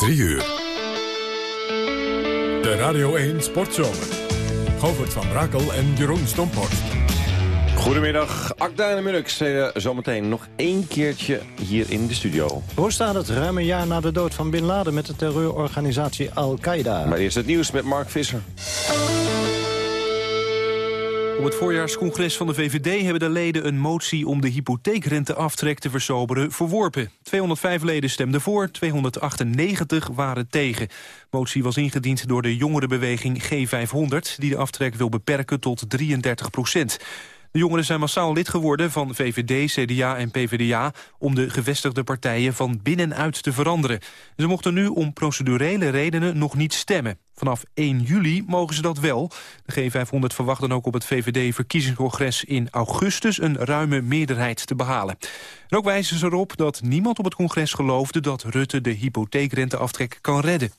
3 uur. De Radio 1 Sportzomer. Govert van Brakel en Jeroen Stomphorst. Goedemiddag, Akda en Munnik zometeen nog één keertje hier in de studio. Hoe staat het ruim een jaar na de dood van Bin Laden met de terreurorganisatie Al-Qaeda? Maar eerst het nieuws met Mark Visser. Op het voorjaarscongres van de VVD hebben de leden een motie om de hypotheekrenteaftrek te versoberen verworpen. 205 leden stemden voor, 298 waren tegen. De motie was ingediend door de jongerenbeweging G500 die de aftrek wil beperken tot 33 procent. De jongeren zijn massaal lid geworden van VVD, CDA en PvdA... om de gevestigde partijen van binnenuit te veranderen. Ze mochten nu om procedurele redenen nog niet stemmen. Vanaf 1 juli mogen ze dat wel. De G500 verwacht dan ook op het VVD-verkiezingscongres in augustus... een ruime meerderheid te behalen. En ook wijzen ze erop dat niemand op het congres geloofde... dat Rutte de hypotheekrenteaftrek kan redden.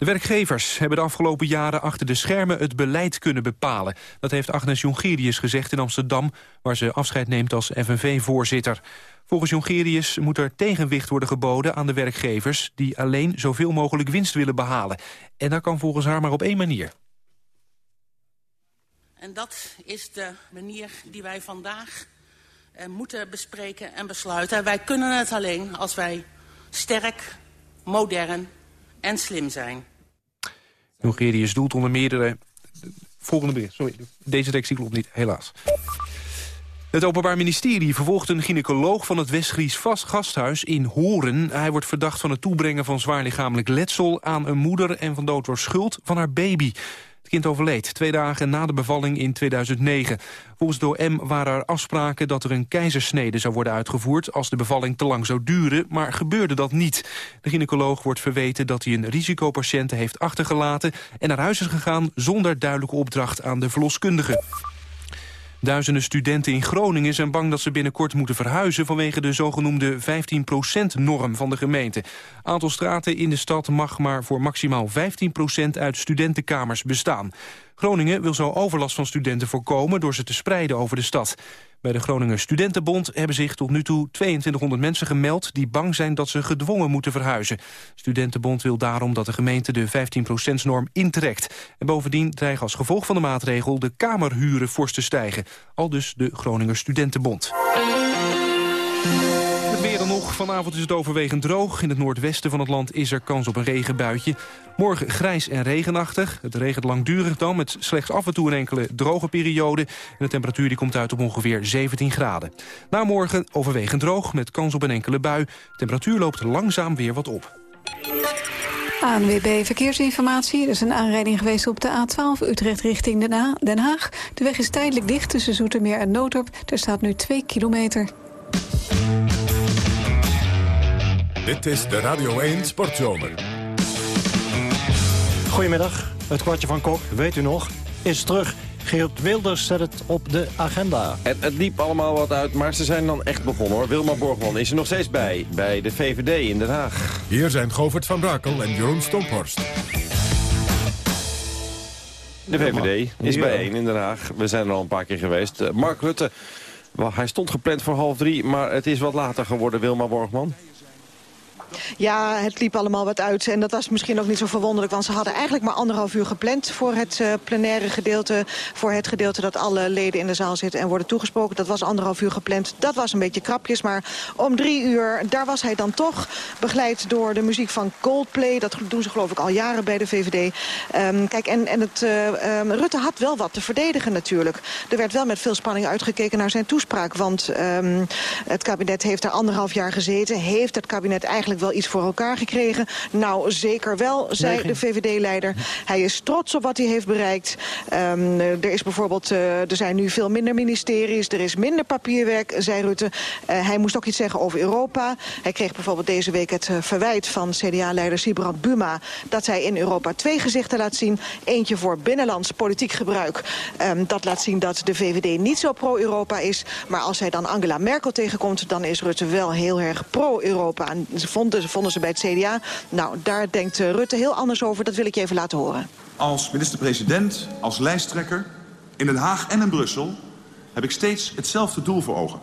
De werkgevers hebben de afgelopen jaren achter de schermen het beleid kunnen bepalen. Dat heeft Agnes Jongerius gezegd in Amsterdam, waar ze afscheid neemt als FNV-voorzitter. Volgens Jongerius moet er tegenwicht worden geboden aan de werkgevers... die alleen zoveel mogelijk winst willen behalen. En dat kan volgens haar maar op één manier. En dat is de manier die wij vandaag eh, moeten bespreken en besluiten. Wij kunnen het alleen als wij sterk, modern en slim zijn. Jongerius doelt onder meerdere... Volgende bericht, sorry. Deze tekst klopt niet, helaas. Het Openbaar Ministerie vervolgt een gynaecoloog van het Westgries Gasthuis in Horen. Hij wordt verdacht van het toebrengen van zwaar lichamelijk letsel aan een moeder en van dood door schuld van haar baby. Kind overleed twee dagen na de bevalling in 2009. Volgens de OM waren er afspraken dat er een keizersnede zou worden uitgevoerd... als de bevalling te lang zou duren, maar gebeurde dat niet. De gynaecoloog wordt verweten dat hij een risicopatiënte heeft achtergelaten... en naar huis is gegaan zonder duidelijke opdracht aan de verloskundige. Duizenden studenten in Groningen zijn bang dat ze binnenkort moeten verhuizen... vanwege de zogenoemde 15%-norm van de gemeente. Aantal straten in de stad mag maar voor maximaal 15% uit studentenkamers bestaan. Groningen wil zo overlast van studenten voorkomen door ze te spreiden over de stad. Bij de Groninger Studentenbond hebben zich tot nu toe 2200 mensen gemeld... die bang zijn dat ze gedwongen moeten verhuizen. Studentenbond wil daarom dat de gemeente de 15%-norm intrekt. En bovendien dreigen als gevolg van de maatregel de kamerhuren fors te stijgen. Al dus de Groninger Studentenbond weer dan nog. Vanavond is het overwegend droog. In het noordwesten van het land is er kans op een regenbuitje. Morgen grijs en regenachtig. Het regent langdurig dan met slechts af en toe een enkele droge periode. En de temperatuur die komt uit op ongeveer 17 graden. Na morgen overwegend droog met kans op een enkele bui. De temperatuur loopt langzaam weer wat op. ANWB Verkeersinformatie. Er is een aanrijding geweest op de A12 Utrecht richting Den Haag. De weg is tijdelijk dicht tussen Zoetermeer en Noodorp. Er staat nu 2 kilometer. Dit is de Radio 1 Sportzomer. Goedemiddag, het kwartje van Kok, weet u nog, is terug. Geert Wilders zet het op de agenda. En het liep allemaal wat uit, maar ze zijn dan echt begonnen hoor. Wilma Borgman is er nog steeds bij, bij de VVD in Den Haag. Hier zijn Govert van Brakel en Jeroen Stomphorst. De VVD is bijeen in Den Haag. We zijn er al een paar keer geweest. Eh, Mark Rutte, hij stond gepland voor half drie, maar het is wat later geworden, Wilma Borgman. Ja, het liep allemaal wat uit. En dat was misschien ook niet zo verwonderlijk. Want ze hadden eigenlijk maar anderhalf uur gepland voor het uh, plenaire gedeelte. Voor het gedeelte dat alle leden in de zaal zitten en worden toegesproken. Dat was anderhalf uur gepland. Dat was een beetje krapjes. Maar om drie uur, daar was hij dan toch. Begeleid door de muziek van Coldplay. Dat doen ze geloof ik al jaren bij de VVD. Um, kijk, en, en het, uh, um, Rutte had wel wat te verdedigen natuurlijk. Er werd wel met veel spanning uitgekeken naar zijn toespraak. Want um, het kabinet heeft er anderhalf jaar gezeten. Heeft het kabinet eigenlijk wel iets voor elkaar gekregen? Nou, zeker wel, zei de VVD-leider. Hij is trots op wat hij heeft bereikt. Um, er is bijvoorbeeld, uh, er zijn nu veel minder ministeries, er is minder papierwerk, zei Rutte. Uh, hij moest ook iets zeggen over Europa. Hij kreeg bijvoorbeeld deze week het verwijt van CDA-leider Sibrand Buma... dat hij in Europa twee gezichten laat zien. Eentje voor binnenlands politiek gebruik. Um, dat laat zien dat de VVD niet zo pro-Europa is. Maar als hij dan Angela Merkel tegenkomt... dan is Rutte wel heel erg pro-Europa. En ze vond vonden, vonden ze bij het CDA. Nou, daar denkt uh, Rutte heel anders over. Dat wil ik je even laten horen. Als minister-president, als lijsttrekker, in Den Haag en in Brussel... heb ik steeds hetzelfde doel voor ogen.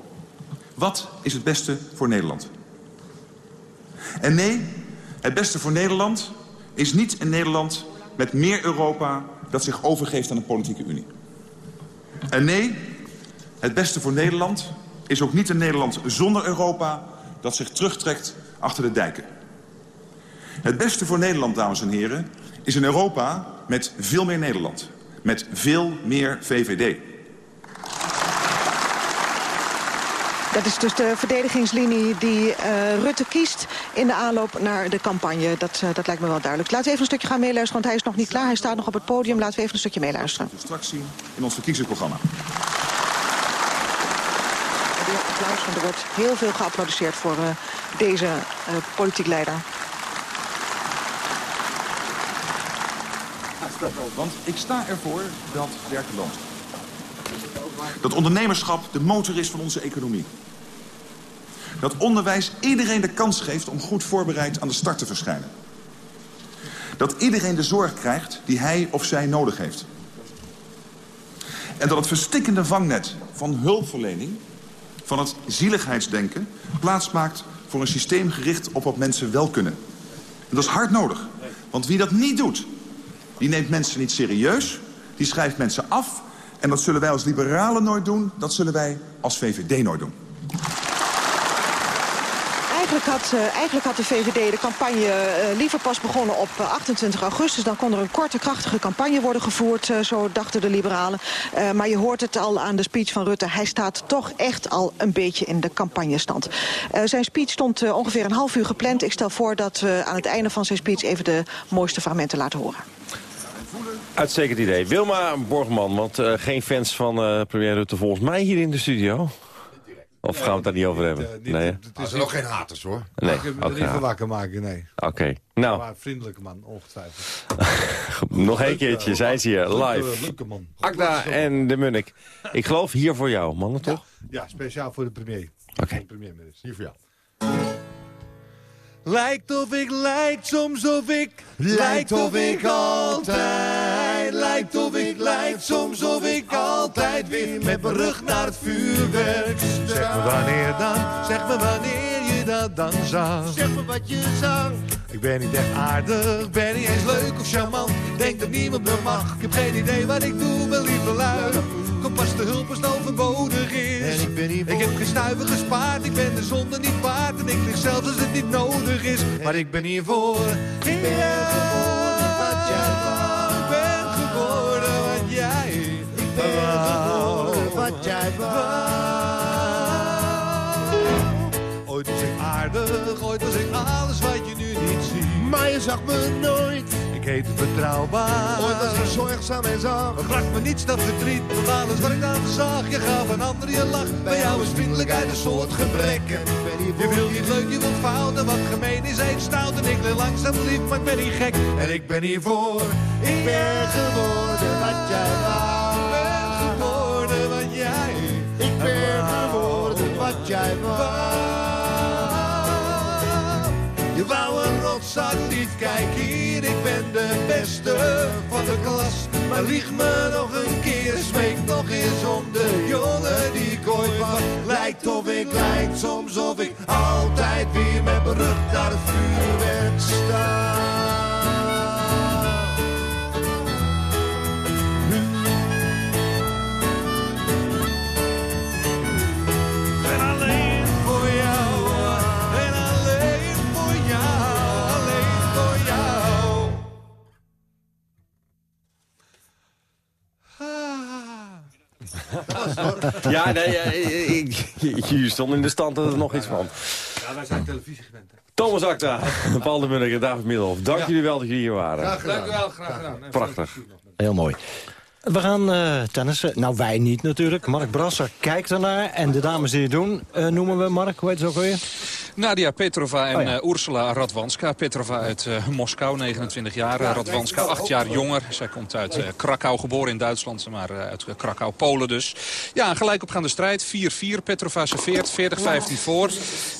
Wat is het beste voor Nederland? En nee, Het beste voor Nederland is niet een Nederland met meer Europa... dat zich overgeeft aan de politieke unie. En nee, het beste voor Nederland is ook niet een Nederland zonder Europa... dat zich terugtrekt achter de dijken. Het beste voor Nederland, dames en heren, is een Europa met veel meer Nederland. Met veel meer VVD. Dat is dus de verdedigingslinie die uh, Rutte kiest in de aanloop naar de campagne. Dat, uh, dat lijkt me wel duidelijk. Laten we even een stukje gaan meeluisteren, want hij is nog niet klaar. Hij staat nog op het podium. Laten we even een stukje meeluisteren. Straks zien in ons verkiezingsprogramma. Weer applaus, want er wordt heel veel geapplaudisseerd voor uh, deze politiek leider. Want ik sta ervoor dat werken loont. Dat ondernemerschap de motor is van onze economie. Dat onderwijs iedereen de kans geeft om goed voorbereid aan de start te verschijnen. Dat iedereen de zorg krijgt die hij of zij nodig heeft. En dat het verstikkende vangnet van hulpverlening, van het zieligheidsdenken... plaatsmaakt voor een systeem gericht op wat mensen wel kunnen. En dat is hard nodig. Want wie dat niet doet, die neemt mensen niet serieus. Die schrijft mensen af en dat zullen wij als liberalen nooit doen. Dat zullen wij als VVD nooit doen. Eigenlijk had, uh, eigenlijk had de VVD de campagne uh, liever pas begonnen op uh, 28 augustus. Dan kon er een korte, krachtige campagne worden gevoerd, zo dachten de liberalen. maar je hoort het al aan de speech van Rutte. Hij staat toch echt al een beetje in de campagnestand. zijn speech stond ongeveer een half uur gepland. Ik stel voor dat we aan het einde van zijn speech even de mooiste fragmenten laten horen. Uitstekend idee. Wilma Borgman, want geen fans van premier Rutte volgens mij hier in de studio. Of gaan we het daar niet over hebben? Niet, nee, het is nog geen haters hoor. Nee, ik heb er niet wakker maken, nee. Oké, okay. nou. Maar vriendelijke man, ongetwijfeld. nog een keertje, zij ze hier, live. Leuke man. Akda en de Munnik. Ik geloof hier voor jou, mannen, toch? Ja, ja speciaal voor de premier. Oké. Premier-minister, hier voor jou. Lijkt of ik, lijkt soms of ik, lijkt of ik altijd. Lijkt of ik, lijkt soms of ik altijd weer met mijn rug naar het vuurwerk Zeg me wanneer dan, zeg me wanneer je dat dan zag. Zeg me wat je zag. Ik ben niet echt aardig, ben niet eens leuk of charmant. Denk dat niemand me mag, ik heb geen idee wat ik doe, mijn lieve lui. Kom pas de hulp als het overbodig is. En ik, ben niet ik heb geen stuiver gespaard, ik ben de zonde niet waard. En ik lig zelfs als het niet nodig is. Maar ik ben hier voor. Ik ben geworden wat jij was ik alles wat je nu niet ziet. Maar je zag me nooit. Ik heet betrouwbaar. Ooit was ik zorgzaam en zacht. Maar brak me niets dat verdriet. Want alles wat ik dan zag, je gaf een ander je lach. Bij jou is vriendelijkheid een soort gebrek. Je wil niet leuk, je wilt fout en wat gemeen is eet stout. En ik leer langzaam lief, maar ik ben niet gek. En ik ben hiervoor. Ik ben geworden wat jij wou. Van de klas. Maar lieg me nog een keer, smeek nog eens om de jongen die ik ooit was. Lijkt of ik, lijkt soms of ik altijd weer met mijn rug naar het vuurwerk sta. Ja, nee, eh, ik, je stond in de stand dat er nog iets van. Ja, wij zijn televisie gewend. hè. Thomas Akta, Paul de Munnik en David Middelhoff. Dank jullie wel dat jullie hier waren. Graag gedaan. Dank u wel, graag gedaan. Prachtig. Heel mooi. We gaan eh tennissen. Nou, wij niet natuurlijk. Mark Brasser kijkt ernaar. En de dames die het doen, eh, noemen we Mark, hoe heet ze ook alweer? Nadia Petrova en Oh ja. eh, Ursula Radwanska. Petrova uit eh, Moskou, 29 jaar. Radwanska, 8 jaar jonger. Zij komt uit eh, Krakau, geboren in Duitsland, maar eh, uit Krakau, Polen dus. Ja, een gelijkopgaande strijd. 4-4. Petrova serveert, 40-15 voor.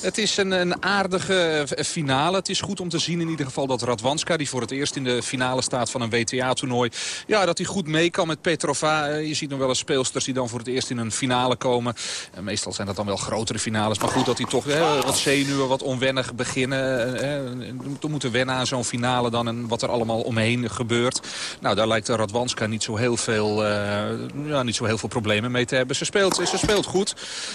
Het is een, een aardige finale. Het is goed om te zien in ieder geval dat Radwanska... die voor het eerst in de finale staat van een WTA-toernooi... ja, dat hij goed mee kan met Petrova. je ziet nog wel eens speelsters die dan voor het eerst in een finale komen. meestal zijn dat dan wel grotere finales. Maar goed dat die toch wat zenuwen, wat onwennig beginnen. Uh, moeten wennen aan zo'n finale dan en wat er allemaal omheen gebeurt. Nou, daar lijkt Radwanska niet zo heel veel, ja, niet zo heel veel problemen mee te hebben. Ze speelt, ze speelt goed.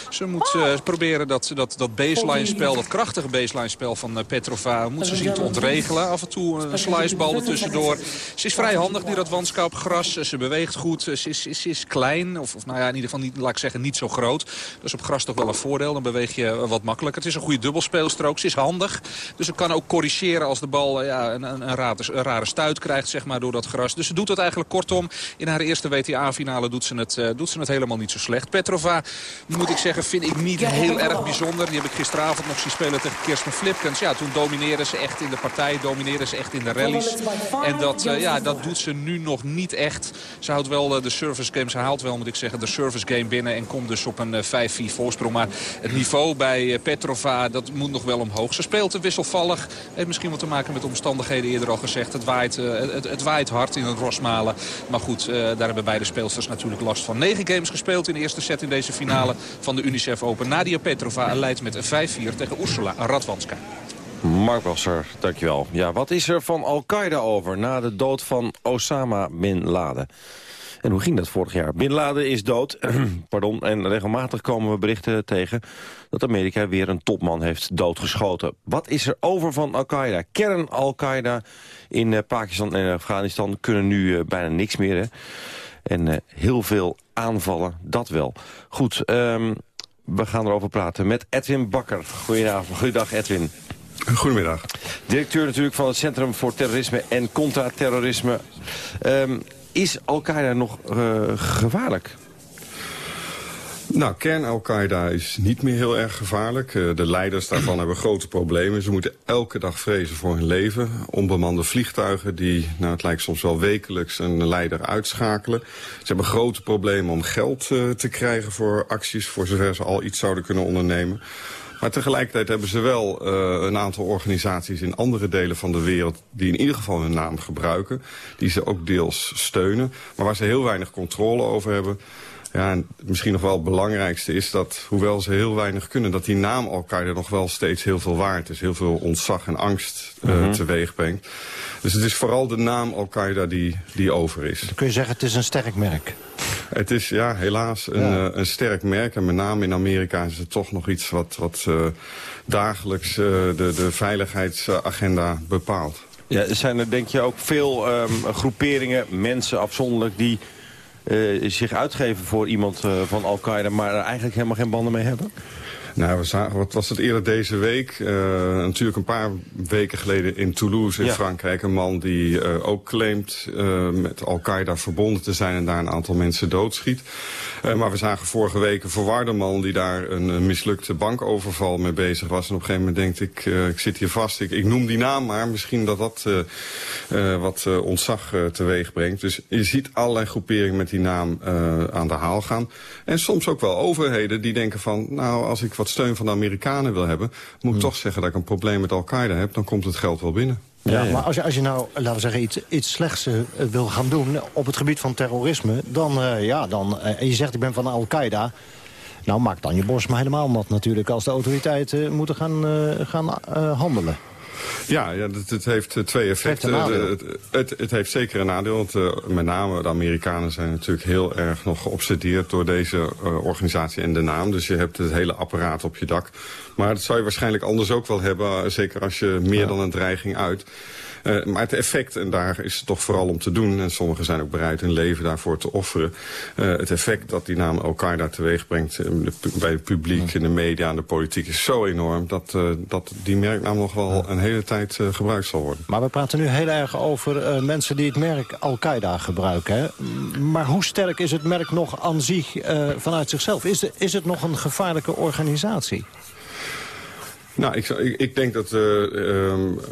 Ze moet proberen dat, dat, dat baseline-spel, dat krachtige baseline-spel van Petrova... moet ze zien te ontregelen. Af en toe een slicebal er tussendoor. Ze is vrij handig, die Radwanska op gras. Ze beweegt goed. Ze is, is, is klein. Of, of nou ja, in ieder geval niet, laat ik zeggen, niet zo groot. Dus op gras toch wel een voordeel. Dan beweeg je wat makkelijker. Het is een goede dubbelspeelstrook. Ze is handig. Dus ze kan ook corrigeren als de bal eh, ja, een, een, een, rare, een rare stuit krijgt zeg maar, door dat gras. Dus ze doet het eigenlijk kortom. In haar eerste WTA-finale doet, ze het, uh, doet ze het helemaal niet zo slecht. Petrova, moet ik zeggen, vind ik niet heel erg bijzonder. Die heb ik gisteravond nog zien spelen tegen Kirsten Flipkens. Ja, toen domineerden ze echt in de partij. Domineerden ze echt in de rallies. En dat, uh, ja, dat doet ze nu nog niet echt. Ze houdt wel de service game. Ze haalt wel, moet ik zeggen, de service game binnen. En komt dus op een 5-4 voorsprong. Maar het niveau bij Petrova, dat moet nog wel omhoog. Ze speelt te wisselvallig. Heeft misschien wat te maken met omstandigheden eerder al gezegd. Het waait, het, het, waait hard in het Rosmalen. Maar goed, daar hebben beide speelsters natuurlijk last van. Negen games gespeeld in de eerste set in deze finale van de Unicef Open. Nadia Petrova leidt met 5-4 tegen Ursula Radwanska. Mark Wasser, dankjewel. Ja, wat is er van Al-Qaeda over na de dood van Osama Bin Laden? En hoe ging dat vorig jaar? Bin Laden is dood. Pardon. En regelmatig komen we berichten tegen dat Amerika weer een topman heeft doodgeschoten. Wat is er over van Al-Qaeda? Kern Al-Qaeda in eh, Pakistan en Afghanistan kunnen nu uh, bijna niks meer. Hè? En uh, heel veel aanvallen, dat wel. Goed, um, we gaan erover praten met Edwin Bakker. Goedenavond, goedendag Edwin. Goedemiddag. Directeur natuurlijk van het Centrum voor Terrorisme en Contra-Terrorisme. Um, is Al-Qaeda nog uh, gevaarlijk? Nou, kern Al-Qaeda is niet meer heel erg gevaarlijk. Uh, de leiders daarvan hebben grote problemen. Ze moeten elke dag vrezen voor hun leven. Onbemande vliegtuigen die, nou het lijkt soms wel wekelijks, een leider uitschakelen. Ze hebben grote problemen om geld uh, te krijgen voor acties... voor zover ze al iets zouden kunnen ondernemen. Maar tegelijkertijd hebben ze wel uh, een aantal organisaties in andere delen van de wereld... die in ieder geval hun naam gebruiken. Die ze ook deels steunen. Maar waar ze heel weinig controle over hebben. Ja, en misschien nog wel het belangrijkste is dat, hoewel ze heel weinig kunnen... dat die naam Al-Qaeda nog wel steeds heel veel waard is. Heel veel ontzag en angst uh, mm -hmm. teweeg brengt. Dus het is vooral de naam Al-Qaeda die, die over is. Dan kun je zeggen, het is een sterk merk. Het is ja, helaas een, ja. uh, een sterk merk. En met name in Amerika is het toch nog iets wat, wat uh, dagelijks uh, de, de veiligheidsagenda bepaalt. Ja, zijn er denk je ook veel um, groeperingen, mensen afzonderlijk... die zich uitgeven voor iemand uh, van Al-Qaeda... maar er eigenlijk helemaal geen banden mee hebben? Nou, we zagen, wat was het eerder deze week? Uh, natuurlijk een paar weken geleden in Toulouse in ja. Frankrijk. Een man die uh, ook claimt uh, met Al-Qaeda verbonden te zijn... en daar een aantal mensen doodschiet. maar we zagen vorige week een verwarde man... die daar een, een mislukte bankoverval mee bezig was. En op een gegeven moment denkt ik, ik zit hier vast. Ik, ik, noem die naam maar. Misschien dat dat wat ontzag teweeg brengt. Dus je ziet allerlei groeperingen met die naam aan de haal gaan. En soms ook wel overheden die denken van... nou, als ik wat steun van de Amerikanen wil hebben... moet ik hmm. toch zeggen dat ik een probleem met Al-Qaeda heb... dan komt het geld wel binnen. Ja, ja, maar als je, als je nou, laten we zeggen, iets, iets slechts uh, wil gaan doen op het gebied van terrorisme... dan, uh, ja, dan uh, en je zegt ik ben van Al-Qaeda... nou, maak dan je borst maar helemaal nat natuurlijk... als de autoriteiten moeten gaan, gaan handelen. Ja, ja het, het, heeft twee effecten. Het, het, het, het, heeft zeker een nadeel, want uh, met name de Amerikanen zijn natuurlijk heel erg nog geobsedeerd door deze uh, organisatie en de naam. Dus je hebt het hele apparaat op je dak. Maar dat zou je waarschijnlijk anders ook wel hebben, zeker als je meer ja. dan een dreiging uit. Uh, maar het effect, en daar is het toch vooral om te doen... en sommigen zijn ook bereid hun leven daarvoor te offeren... Uh, het effect dat die naam Al-Qaeda teweeg brengt... bij het publiek, in de media en de politiek is zo enorm... dat, uh, dat die merknaam nog wel een hele tijd gebruikt zal worden. Maar we praten nu heel erg over mensen die het merk Al-Qaeda gebruiken. Hè? Maar hoe sterk is het merk nog aan zich vanuit zichzelf? Is, de, is het nog een gevaarlijke organisatie? Nou, ik, ik, denk dat we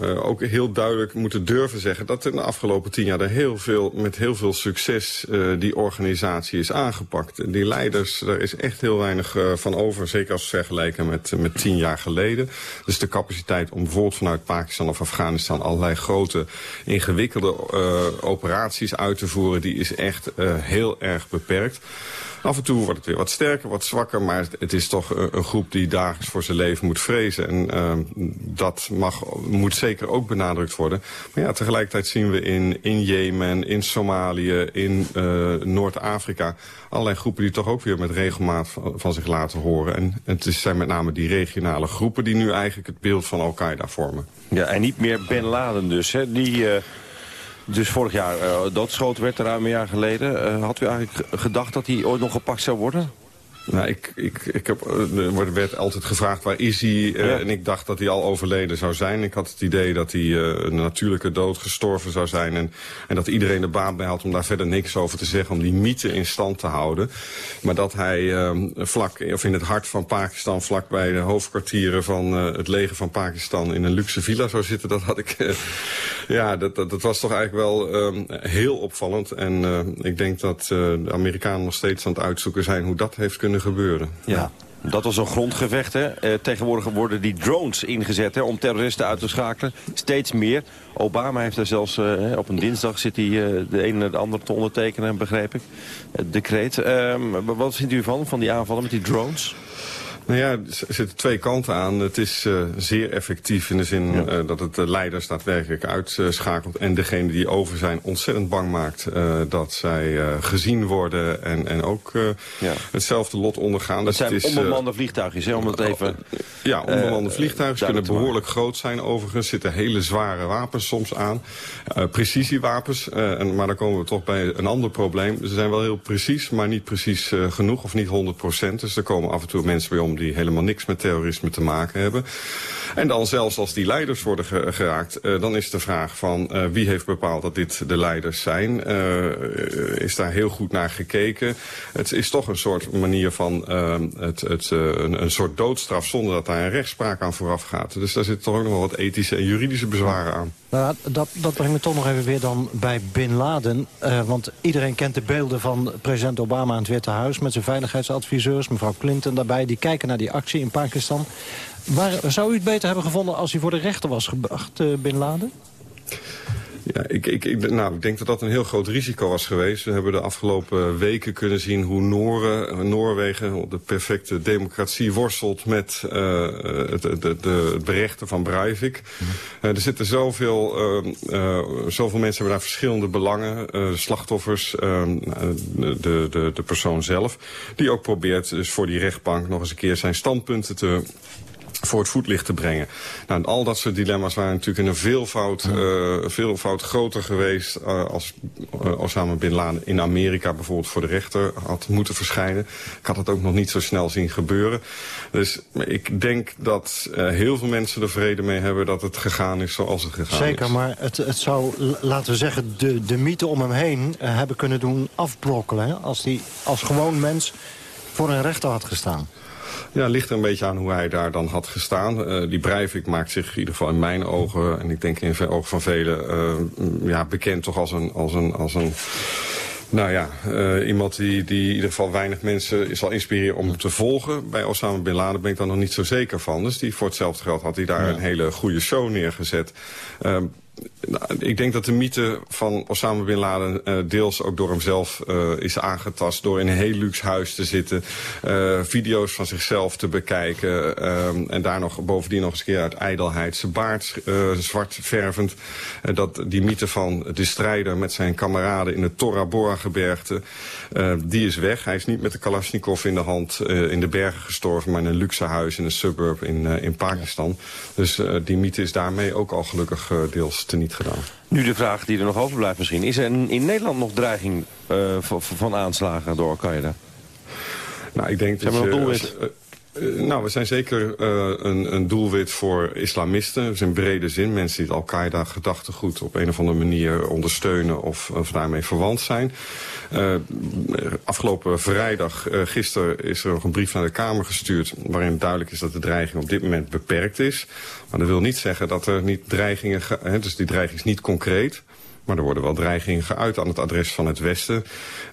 uh, uh, ook heel duidelijk moeten durven zeggen... dat in de afgelopen tien jaar er heel veel, met heel veel succes uh, die organisatie is aangepakt. Die leiders, daar is echt heel weinig van over. Zeker als we vergelijken met, met tien jaar geleden. Dus de capaciteit om bijvoorbeeld vanuit Pakistan of Afghanistan... allerlei grote, ingewikkelde operaties uit te voeren... die is echt heel erg beperkt. Af en toe wordt het weer wat sterker, wat zwakker. Maar het is toch een groep die dagelijks voor zijn leven moet vrezen. En uh, dat mag, moet zeker ook benadrukt worden. Maar ja, tegelijkertijd zien we in, in Jemen, in Somalië, in uh, Noord-Afrika... allerlei groepen die toch ook weer met regelmaat van, zich laten horen. En, het zijn met name die regionale groepen die nu eigenlijk het beeld van Al-Qaeda vormen. Ja, en niet meer Ben Laden dus, hè? Die... Uh dus vorig jaar uh, doodgeschoten werd, ruim een jaar geleden. Uh, had u eigenlijk gedacht dat hij ooit nog gepakt zou worden? Nou, ik, ik, ik heb, eh, er werd altijd gevraagd waar is hij. Uh, En ik dacht dat hij al overleden zou zijn. Ik had het idee dat hij uh, een natuurlijke dood gestorven zou zijn. En, en dat iedereen er baat bij had om daar verder niks over te zeggen. Om die mythe in stand te houden. Maar dat hij uh, vlak, of in het hart van Pakistan, vlak bij de hoofdkwartieren van het leger van Pakistan in een luxe villa zou zitten. Dat had ik, ja, dat, dat, dat, was toch eigenlijk wel ehm, heel opvallend. En ik denk dat de Amerikanen nog steeds aan het uitzoeken zijn hoe dat heeft kunnen gebeuren. Ja. Dat was een grondgevecht. Hè? Uh, tegenwoordig worden die drones ingezet hè, om terroristen uit te schakelen. Steeds meer. Obama heeft er zelfs uh, op een dinsdag zit hij uh, de ene en de andere te ondertekenen, begreep ik. Het decreet. Ehm, wat vindt u van, van die aanvallen met die drones? Nou ja, er zitten twee kanten aan. Het is uh, zeer effectief in de zin ja. uh, dat het de leiders daadwerkelijk uitschakelt... en degene die over zijn ontzettend bang maakt uh, dat zij gezien worden... en, en ook ja. hetzelfde lot ondergaan. Dat dus zijn het is, onbemande vliegtuigjes, hè, om het even... ja, onbemande vliegtuigen kunnen behoorlijk groot zijn overigens. zitten hele zware wapens soms aan. precisiewapens, en, maar dan komen we toch bij een ander probleem. Ze zijn wel heel precies, maar niet precies genoeg of niet 100% Dus er komen af en toe mensen bij om die helemaal niks met terrorisme te maken hebben. En dan zelfs als die leiders worden geraakt, uh, dan is de vraag van uh, wie heeft bepaald dat dit de leiders zijn. Uh, is daar heel goed naar gekeken. Het is toch een soort manier van het, het, een, een, soort doodstraf zonder dat daar een rechtspraak aan vooraf gaat. Dus daar zitten toch ook nog wel wat ethische en juridische bezwaren aan. Nou, dat, dat brengt me toch nog even weer dan bij Bin Laden. want iedereen kent de beelden van president Obama in het Witte Huis... met zijn veiligheidsadviseurs, mevrouw Clinton daarbij. Die kijken naar die actie in Pakistan. Waar, zou u het beter hebben gevonden als hij voor de rechter was gebracht, uh, Bin Laden? Ja, ik, ik, ik, nou, ik denk dat dat een heel groot risico was geweest. We hebben de afgelopen weken kunnen zien hoe Noren, Noorwegen, de perfecte democratie, worstelt met uh, het, het, het, het, berechten van Breivik. Uh, er zitten zoveel, uh, zoveel mensen hebben daar verschillende belangen. slachtoffers, ehm, de, de, de persoon zelf, die ook probeert dus voor die rechtbank nog eens een keer zijn standpunten te voor het voetlicht te brengen. Nou, al dat soort dilemma's waren natuurlijk in een veelvoud, uh, veelvoud groter geweest... Uh, als uh, Osama Bin Laden in Amerika bijvoorbeeld voor de rechter had moeten verschijnen. Ik had het ook nog niet zo snel zien gebeuren. Dus ik denk dat heel veel mensen er vrede mee hebben... dat het gegaan is zoals het gegaan Zeker, is. Zeker, maar het, het zou, laten we zeggen, de, de mythe om hem heen... hebben kunnen doen afbrokkelen. Hè? Als hij als gewoon mens voor een rechter had gestaan. Ja, ligt er een beetje aan hoe hij daar dan had gestaan. Uh, die Breivik maakt zich in ieder geval in mijn ogen... en ik denk in de ogen van velen... Uh, ja, bekend toch als een... Als een, als een nou ja, uh, iemand die, die in ieder geval weinig mensen zal inspireren om te volgen. Bij Osama Bin Laden ben ik daar nog niet zo zeker van. Dus die voor hetzelfde geld had hij daar ja. een hele goede show neergezet. Uh, nou, ik denk dat de mythe van Osama Bin Laden uh, deels ook door hemzelf uh, is aangetast. Door in een heel luxe huis te zitten, uh, video's van zichzelf te bekijken. en daar nog bovendien nog eens een keer uit ijdelheid zijn baard zwart vervend. dat die mythe van de strijder met zijn kameraden in het Tora Bora gebergte, die is weg. Hij is niet met de Kalashnikov in de hand in de bergen gestorven, maar in een luxe huis in een suburb in, in Pakistan. Dus die mythe is daarmee ook al gelukkig deels teniet gedaan. Nu de vraag die er nog overblijft misschien. Is er in, Nederland nog dreiging uh, van, van, aanslagen door Al-Qaeda? Nou, ik denk dat je... Als, nou, we zijn zeker uh, een, een, doelwit voor islamisten. Dus in brede zin. Mensen die het Al-Qaeda-gedachtegoed op een of andere manier ondersteunen of, of daarmee verwant zijn. Uh, afgelopen vrijdag, gisteren, is er nog een brief naar de Kamer gestuurd... waarin duidelijk is dat de dreiging op dit moment beperkt is. Maar dat wil niet zeggen dat er niet dreigingen... Hè, dus die dreiging is niet concreet... Maar er worden wel dreigingen geuit aan het adres van het Westen.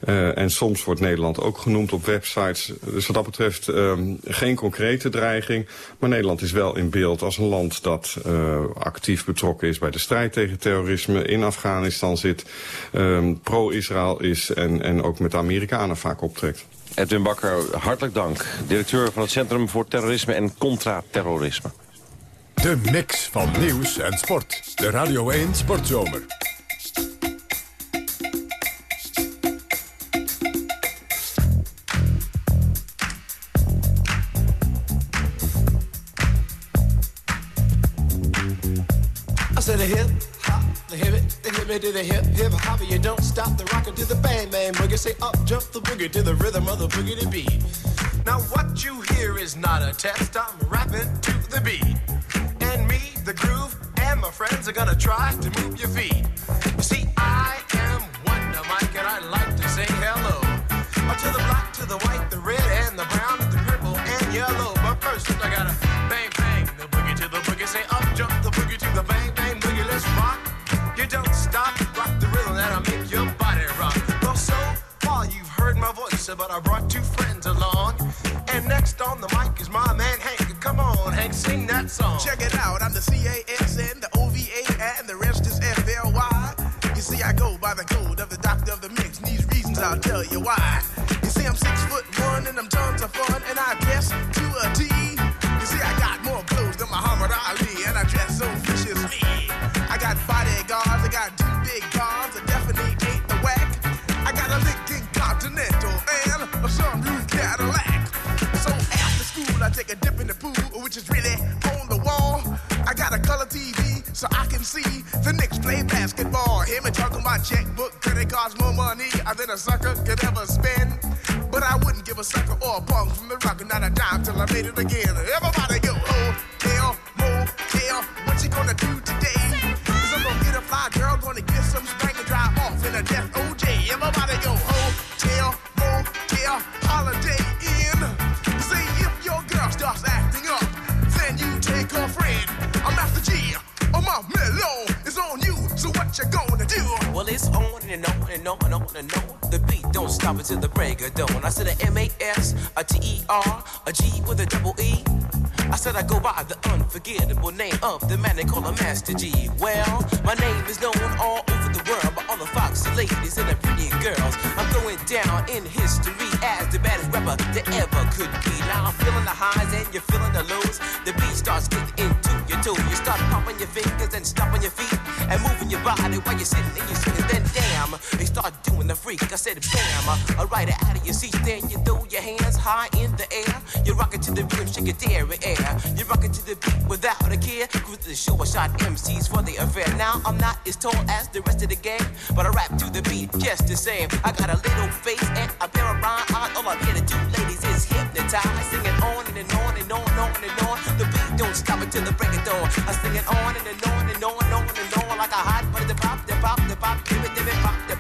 Uh, en soms wordt Nederland ook genoemd op websites. Dus wat dat betreft um, geen concrete dreiging. Maar Nederland is wel in beeld als een land dat uh, actief betrokken is... bij de strijd tegen terrorisme, in Afghanistan zit, um, pro-Israël is... En, en ook met de Amerikanen vaak optrekt. Edwin Bakker, hartelijk dank. Directeur van het Centrum voor Terrorisme en Contra-Terrorisme. De mix van nieuws en sport. De Radio 1 Sportzomer. The hip hop, the hip it, the hip it to the hip hip hop. You don't stop the rockin' to the bang bang boogie. Say up jump the boogie to the rhythm of the boogie to beat. Now what you hear is not a test. I'm rapping to the beat, and me, the groove, and my friends are gonna try to move your feet. You see, I am Wonder Mike, and I like to say hello uh, to the black, to the white, the red, and the brown, the purple, and yellow. But first, I gotta voice, but I brought two friends along. And next on the mic is my man Hank. Come on, Hank, sing that song. Check it out, I'm the C-A-S-N, the O-V-A, and the rest is F-L-Y. You see, I go by the code of the doctor of the mix, and these reasons I'll tell you why. You see, I'm six foot than a sucker could ever spend. But I wouldn't give a sucker or a punk from the rock not a dime till I made it again. Everybody a G with a double E. I said I go by the unforgettable name of the man they call a Master G. Well, my name is known all over the world by all the foxy ladies and the pretty girls. I'm going down in history as the baddest rapper that ever could be. Now I'm feeling the highs and you're feeling the lows. The beat starts getting into your toe. You start popping your fingers and stomping your feet and moving your body while you're sitting and you're singing. Then damn, they start doing the freak. I said bam, it out of your seat. Then you throw your hands high in the air. You rock it to the rhythm, shake your dairy air. You rock it to the beat without a care. Cruise to the show, I shot MCs for the affair. Now I'm not as tall as the rest of the gang, but I rap to the beat just the same. I got a little face and a pair of rhyme eyes. All I'm here to do, ladies, is hypnotize. Singing on and, and on and on and on and on. The beat don't stop until the break of dawn. I sing it on and, and on and on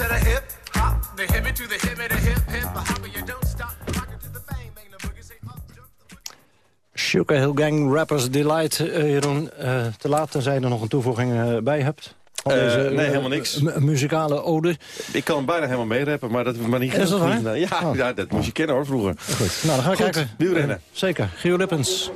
To the hip hop, the hip to the hip the hip hip hop, you don't stop. Sugar Hill Gang, Rappers Delight. Uh, Jeroen, uh, te laat tenzij je er nog een toevoeging uh, bij hebt. Eh, deze, nee, eh, helemaal niks. mu- muzikale ode. Ik kan hem bijna helemaal meerappen, maar dat is maar niet Is dat waar? Ja, Oh. ja, dat moest je kennen hoor, vroeger. Goed, nou dan gaan we Goed, kijken. wielrennen. Eh, zeker, Gio Lippens.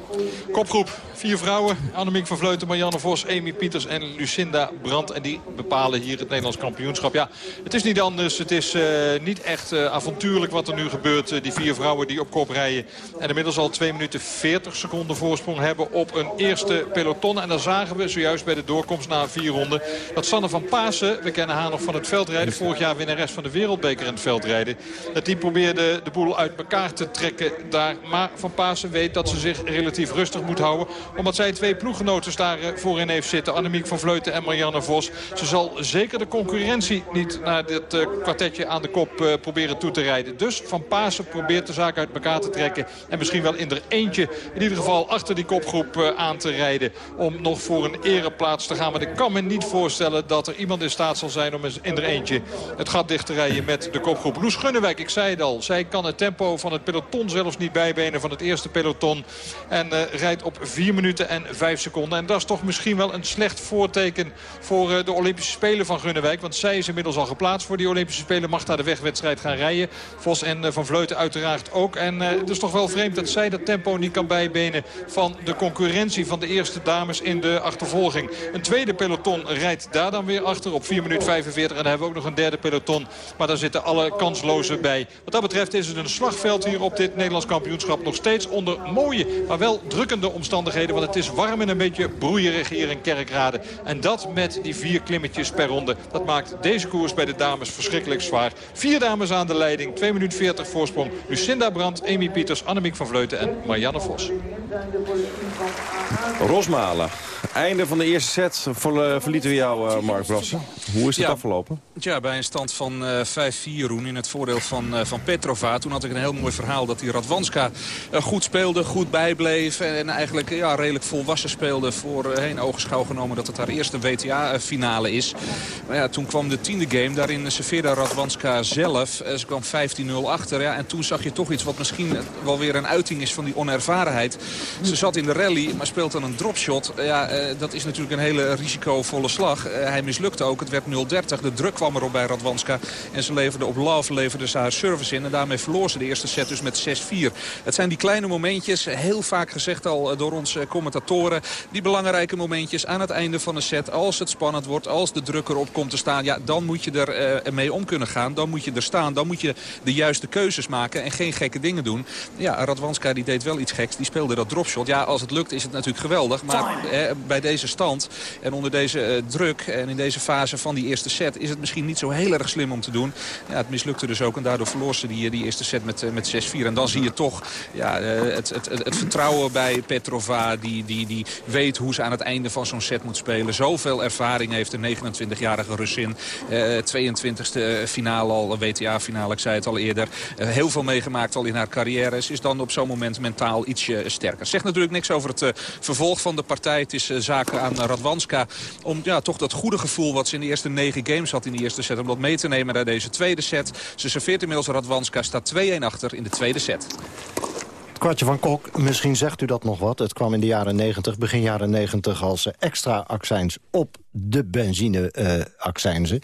Kopgroep, vier vrouwen. Annemiek van Vleuten, Marianne Vos, Amy Pieters en Lucinda Brandt. En die bepalen hier het Nederlands kampioenschap. Ja, het is niet anders. Het is eh, niet echt eh, avontuurlijk wat er nu gebeurt. Eh, die vier vrouwen die op kop rijden. En inmiddels al 2 minuten 40 seconden voorsprong hebben op een eerste peloton. En dan zagen we zojuist bij de doorkomst na vier ronden... dat Sanne van Pasen, we kennen haar nog van het veldrijden... vorig jaar winnares van de wereldbeker in het veldrijden... dat die probeerde de boel uit elkaar te trekken daar. Maar Van Pasen weet dat ze zich relatief rustig moet houden. Omdat zij twee ploeggenoten daar eh, voorin heeft zitten. Annemiek van Vleuten en Marianne Vos. Ze zal zeker de concurrentie niet naar dit eh, kwartetje aan de kop eh, proberen toe te rijden. Dus Van Pasen probeert de zaak uit elkaar te trekken. En misschien wel in er eentje in ieder geval achter die kopgroep aan te rijden. Om nog voor een ereplaats te gaan. Maar ik kan me niet voorstellen dat er iemand in staat zal zijn om in er eentje het gat dicht te rijden met de kopgroep. Loes Gunnewijk, ik zei het al. Zij kan het tempo van het peloton zelfs niet bijbenen van het eerste peloton. En rijdt op 4 minuten en 5 seconden. En dat is toch misschien wel een slecht voorteken voor eh, de Olympische Spelen van Gunnewijk. Want zij is inmiddels al geplaatst voor die Olympische Spelen. Mag daar de wegwedstrijd gaan rijden. Vos en eh, Van Vleuten uiteraard ook. En eh, het is toch wel vreemd dat zij dat tempo niet kan bijbenen van de concurrentie van de eerste dames in de achtervolging. Een tweede peloton rijdt daar dan weer achter op 4 minuten 45. En dan hebben we ook nog een derde peloton. Maar daar zitten alle kanslozen bij. Wat dat betreft is het een slagveld hier op dit Nederlands kampioenschap. Nog steeds onder mooie, maar wel drukkende omstandigheden. Want het is warm en een beetje broeierig hier in Kerkrade. En dat met die vier klimmetjes per ronde. Dat maakt deze koers bij de dames verschrikkelijk zwaar. Vier dames aan de leiding. 2 minuten 40 voorsprong. Lucinda Brandt, Amy Pieters, Annemiek van Vleuten en Marianne Vos. Rosmalen. Einde van de eerste set Ver- eh, verlieten we jou, eh, Mark Brassen. Hoe is het Ja. afgelopen? Ja, bij een stand van eh 5-4, Roen, in het voordeel van, eh, van Petrova. Toen had ik een heel mooi verhaal dat die Radwanska eh, goed speelde, goed bijbleef... en eigenlijk eh, ja, redelijk volwassen speelde voor eh, heen ogenschouw genomen... dat het haar eerste WTA-finale is. Maar ja, toen kwam de tiende game, daarin serveerde Radwanska zelf. Eh, ze kwam 15-0 achter, ja, en toen zag je toch iets wat misschien wel weer een uiting is van die onervarenheid. Ze zat in de rally, maar speelt dan een dropshot. Ja, eh, dat is natuurlijk een hele risicovolle slag. Eh, hij mislukte ook, het werd 0-30. De druk kwam erop bij Radwanska. En ze leverde op love leverde ze haar service in. En daarmee verloor ze de eerste set dus met 6-4. Het zijn die kleine momentjes, heel vaak gezegd al eh, door onze commentatoren. Die belangrijke momentjes aan het einde van een set. Als het spannend wordt, als de druk erop komt te staan. Ja, dan moet je er eh, mee om kunnen gaan. Dan moet je er staan. Dan moet je de juiste keuzes maken. En geen gekke dingen doen. Ja, Radwanska die deed wel iets geks. Die speelde dat dropshot. Ja, als het lukt is het natuurlijk geweldig. Maar eh, bij deze stand en onder deze eh, druk en in deze fase van die eerste set... is het misschien niet zo heel erg slim om te doen. Ja, het mislukte dus ook en daardoor verloor ze die, die eerste set met, eh, met 6-4. En dan zie je toch ja, eh, het, het, het, vertrouwen bij Petrova... Die, die, die weet hoe ze aan het einde van zo'n set moet spelen. Zoveel ervaring heeft de 29-jarige Russin. Eh 22e finale al, WTA-finale, ik zei het al eerder. Eh, heel veel meegemaakt al in haar carrière. Ze is dan op zo'n moment mentaal ietsje sterker. Zegt natuurlijk niks over het eh, vervolg van de partij. Het is eh, zaken aan Radwanska om ja, toch dat goede gevoel wat ze in de eerste negen games had in de eerste set... om dat mee te nemen naar deze tweede set. Ze serveert inmiddels Radwanska, staat 2-1 achter in de tweede set. Het kwartje van Kok, misschien zegt u dat nog wat. Het kwam in de jaren 90, begin jaren 90 als eh, extra accijns op de benzine-accijnzen.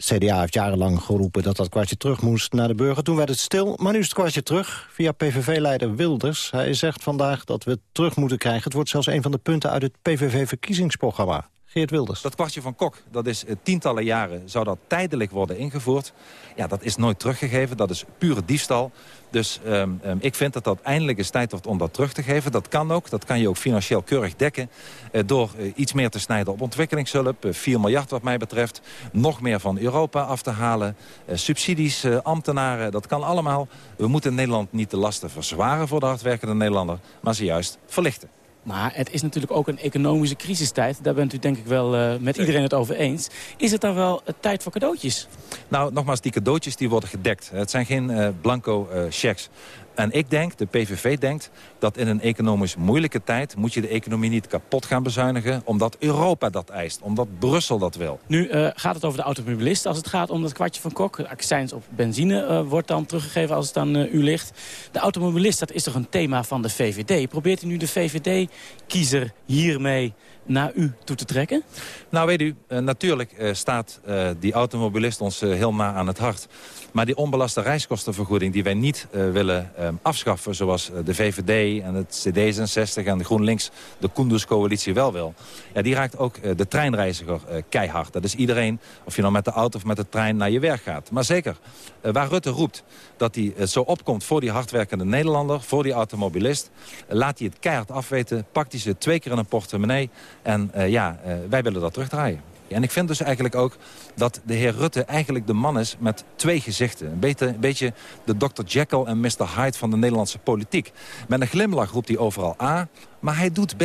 CDA heeft jarenlang geroepen dat dat kwartje terug moest naar de burger. Toen werd het stil, maar nu is het kwartje terug via PVV-leider Wilders. Hij zegt vandaag dat we het terug moeten krijgen. Het wordt zelfs een van de punten uit het PVV-verkiezingsprogramma. Geert Wilders. Dat kwartje van Kok, dat is eh, tientallen jaren, zou dat tijdelijk worden ingevoerd. Ja, dat is nooit teruggegeven, dat is pure diefstal. Dus ehm, ehm, ik vind dat dat eindelijk eens tijd wordt om dat terug te geven. Dat kan ook, dat kan je ook financieel keurig dekken... Eh, door eh, iets meer te snijden op ontwikkelingshulp. Eh, 4 miljard wat mij betreft. Nog meer van Europa af te halen. Subsidies, ambtenaren, dat kan allemaal. We moeten Nederland niet de lasten verzwaren voor de hardwerkende Nederlander... maar ze juist verlichten. Maar het is natuurlijk ook een economische crisistijd. Daar bent u denk ik wel eh, met iedereen het over eens. Is het dan wel eh, tijd voor cadeautjes? Nou, nogmaals, die cadeautjes die worden gedekt. Het zijn geen eh, blanco checks. En ik denk, de PVV denkt, dat in een economisch moeilijke tijd... moet je de economie niet kapot gaan bezuinigen... omdat Europa dat eist, omdat Brussel dat wil. Nu uh, gaat het over de automobilist als het gaat om dat kwartje van Kok. De accijns op benzine uh, wordt dan teruggegeven als het aan uh, u ligt. De automobilist, dat is toch een thema van de VVD? Probeert u nu de VVD-kiezer hiermee naar u toe te trekken? Nou, weet u, natuurlijk staat die automobilist ons heel na aan het hart. Maar die onbelaste reiskostenvergoeding die wij niet willen afschaffen... zoals de VVD en het CD66 en de GroenLinks, de Koenderscoalitie wel wil... Ja, die raakt ook de treinreiziger keihard. Dat is iedereen, of je nou met de auto of met de trein naar je werk gaat. Maar zeker, waar Rutte roept dat hij zo opkomt voor die hardwerkende Nederlander... voor die automobilist, laat hij het keihard afweten... pakt hij ze twee keer in een portemonnee... En ja, wij willen dat terugdraaien. En ik vind dus eigenlijk ook dat de heer Rutte eigenlijk de man is met twee gezichten. Een beetje, een beetje de Dr. Jekyll en Mr. Hyde van de Nederlandse politiek. Met een glimlach roept hij overal A, maar hij doet B.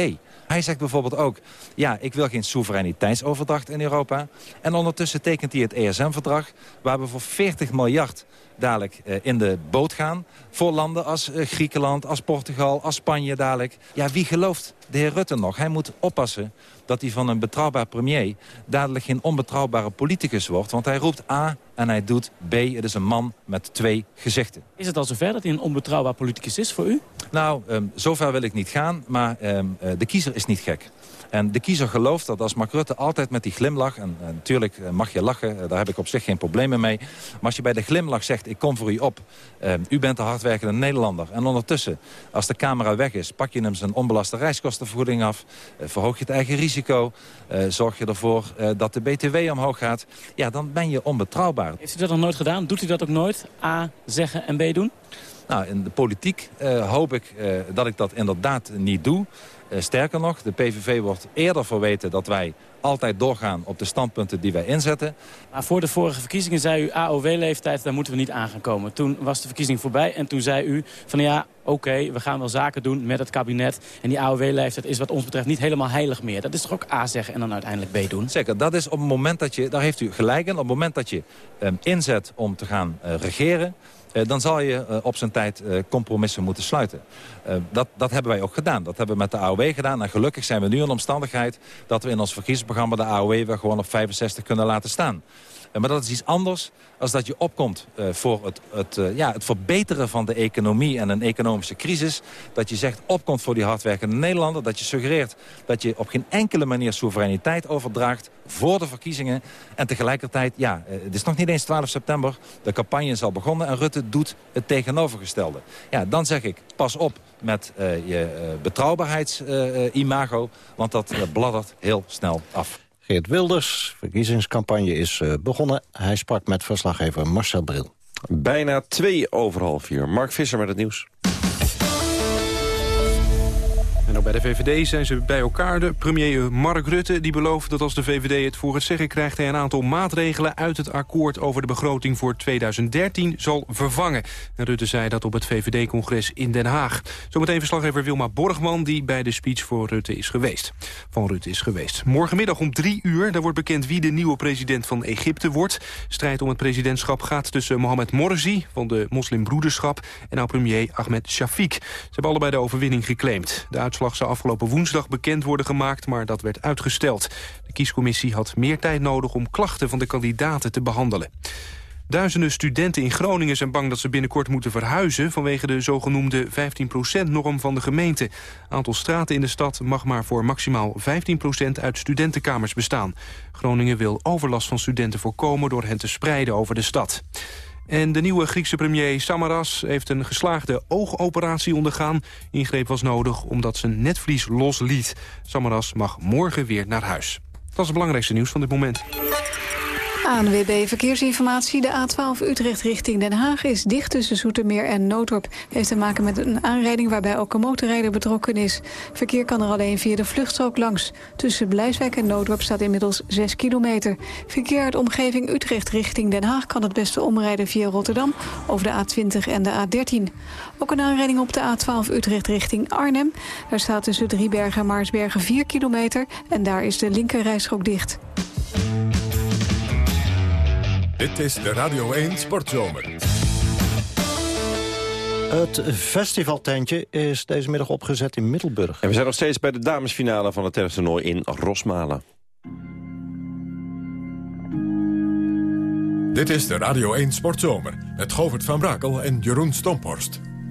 Hij zegt bijvoorbeeld ook, ja, ik wil geen soevereiniteitsoverdracht in Europa. En ondertussen tekent hij het ESM-verdrag... waar we voor 40 miljard dadelijk uh, in de boot gaan. Voor landen als uh, Griekenland, als Portugal, als Spanje dadelijk. Ja, wie gelooft de heer Rutte nog? Hij moet oppassen dat hij van een betrouwbaar premier... dadelijk geen onbetrouwbare politicus wordt. Want hij roept A en hij doet B. Het is een man met twee gezichten. Is het al zover dat hij een onbetrouwbaar politicus is voor u? Nou, um, zover wil ik niet gaan, maar um, uh, de kiezer is niet gek. En de kiezer gelooft dat als Mark Rutte altijd met die glimlach... en, en natuurlijk mag je lachen, daar heb ik op zich geen problemen mee... maar als je bij de glimlach zegt, ik kom voor u op... Uh, u bent de hardwerkende Nederlander... en ondertussen, als de camera weg is... pak je hem zijn onbelaste reiskostenvergoeding af... Uh, verhoog je het eigen risico... Uh, zorg je ervoor dat de BTW omhoog gaat... ja, dan ben je onbetrouwbaar. Heeft u dat nog nooit gedaan? Doet u dat ook nooit? A, zeggen en B doen? Nou, in de politiek hoop ik dat ik dat inderdaad niet doe... Uh, sterker nog, de PVV wordt eerder verweten dat wij altijd doorgaan op de standpunten die wij inzetten. Maar voor de vorige verkiezingen zei u AOW-leeftijd, daar moeten we niet aan gaan komen. Toen was de verkiezing voorbij en toen zei u van ja, oké, we gaan wel zaken doen met het kabinet. En die AOW-leeftijd is wat ons betreft niet helemaal heilig meer. Dat is toch ook A zeggen en dan uiteindelijk B doen? Zeker, dat is op het moment dat je, daar heeft u gelijk in, op het moment dat je um, inzet om te gaan uh, regeren uh, dan zal je uh, op zijn tijd compromissen moeten sluiten. dat, dat hebben wij ook gedaan. Dat hebben we met de AOW gedaan. En gelukkig zijn we nu in omstandigheid dat we in ons verkiezingsprogramma de AOW weer gewoon op 65 kunnen laten staan. Maar dat is iets anders als dat je opkomt uh, voor het, het, uh, ja, het verbeteren van de economie en een economische crisis. Dat je zegt opkomt voor die hardwerkende Nederlander. Dat je suggereert dat je op geen enkele manier soevereiniteit overdraagt voor de verkiezingen. En tegelijkertijd, ja, uh, het is nog niet eens 12 september. De campagne is al begonnen en Rutte doet het tegenovergestelde. Ja, dan zeg ik, pas op met je betrouwbaarheidsimago. want dat bladdert heel snel af. Geert Wilders, verkiezingscampagne is uh, begonnen. Hij sprak met verslaggever Marcel Bril. Bijna twee over half vier. Mark Visser met het nieuws. Bij de VVD zijn ze bij elkaar. De premier Mark Rutte die belooft dat als de VVD het voor het zeggen krijgt... hij een aantal maatregelen uit het akkoord over de begroting voor 2013 zal vervangen. En Rutte zei dat op het VVD-congres in Den Haag. Zometeen verslaggever Wilma Borgman die bij de speech voor Rutte is geweest. Van Rutte is geweest. Morgenmiddag om drie uur daar wordt bekend wie de nieuwe president van Egypte wordt. Strijd om het presidentschap gaat tussen Mohamed Morsi van de moslimbroederschap... en oud-premier Ahmed Shafiq. Ze hebben allebei de overwinning geclaimd. De uitslag zou afgelopen woensdag bekend worden gemaakt, maar dat werd uitgesteld. De kiescommissie had meer tijd nodig om klachten van de kandidaten te behandelen. Duizenden studenten in Groningen zijn bang dat ze binnenkort moeten verhuizen... vanwege de zogenoemde 15%-norm van de gemeente. Aantal straten in de stad mag maar voor maximaal 15% uit studentenkamers bestaan. Groningen wil overlast van studenten voorkomen door hen te spreiden over de stad. En de nieuwe Griekse premier Samaras heeft een geslaagde oogoperatie ondergaan. Ingreep was nodig omdat zijn netvlies losliet. Samaras mag morgen weer naar huis. Dat is het belangrijkste nieuws van dit moment. ANWB Verkeersinformatie. De A12 Utrecht richting Den Haag is dicht tussen Zoetermeer en Noodorp. Heeft te maken met een aanrijding waarbij ook een motorrijder betrokken is. Verkeer kan er alleen via de vluchtstrook langs. Tussen Blijswijk en Noodorp staat inmiddels 6 kilometer. Verkeer uit omgeving Utrecht richting Den Haag... kan het beste omrijden via Rotterdam over de A20 en de A13. Ook een aanrijding op de A12 Utrecht richting Arnhem. Daar staat tussen Driebergen en Maarsbergen 4 kilometer... en daar is de linkerrijstrook dicht. Dit is de Radio 1 Sportzomer. Het festivaltentje is deze middag opgezet in Middelburg. En we zijn nog steeds bij de damesfinale van het tennistoernooi in Rosmalen. Dit is de Radio 1 Sportzomer met Govert van Brakel en Jeroen Stomphorst.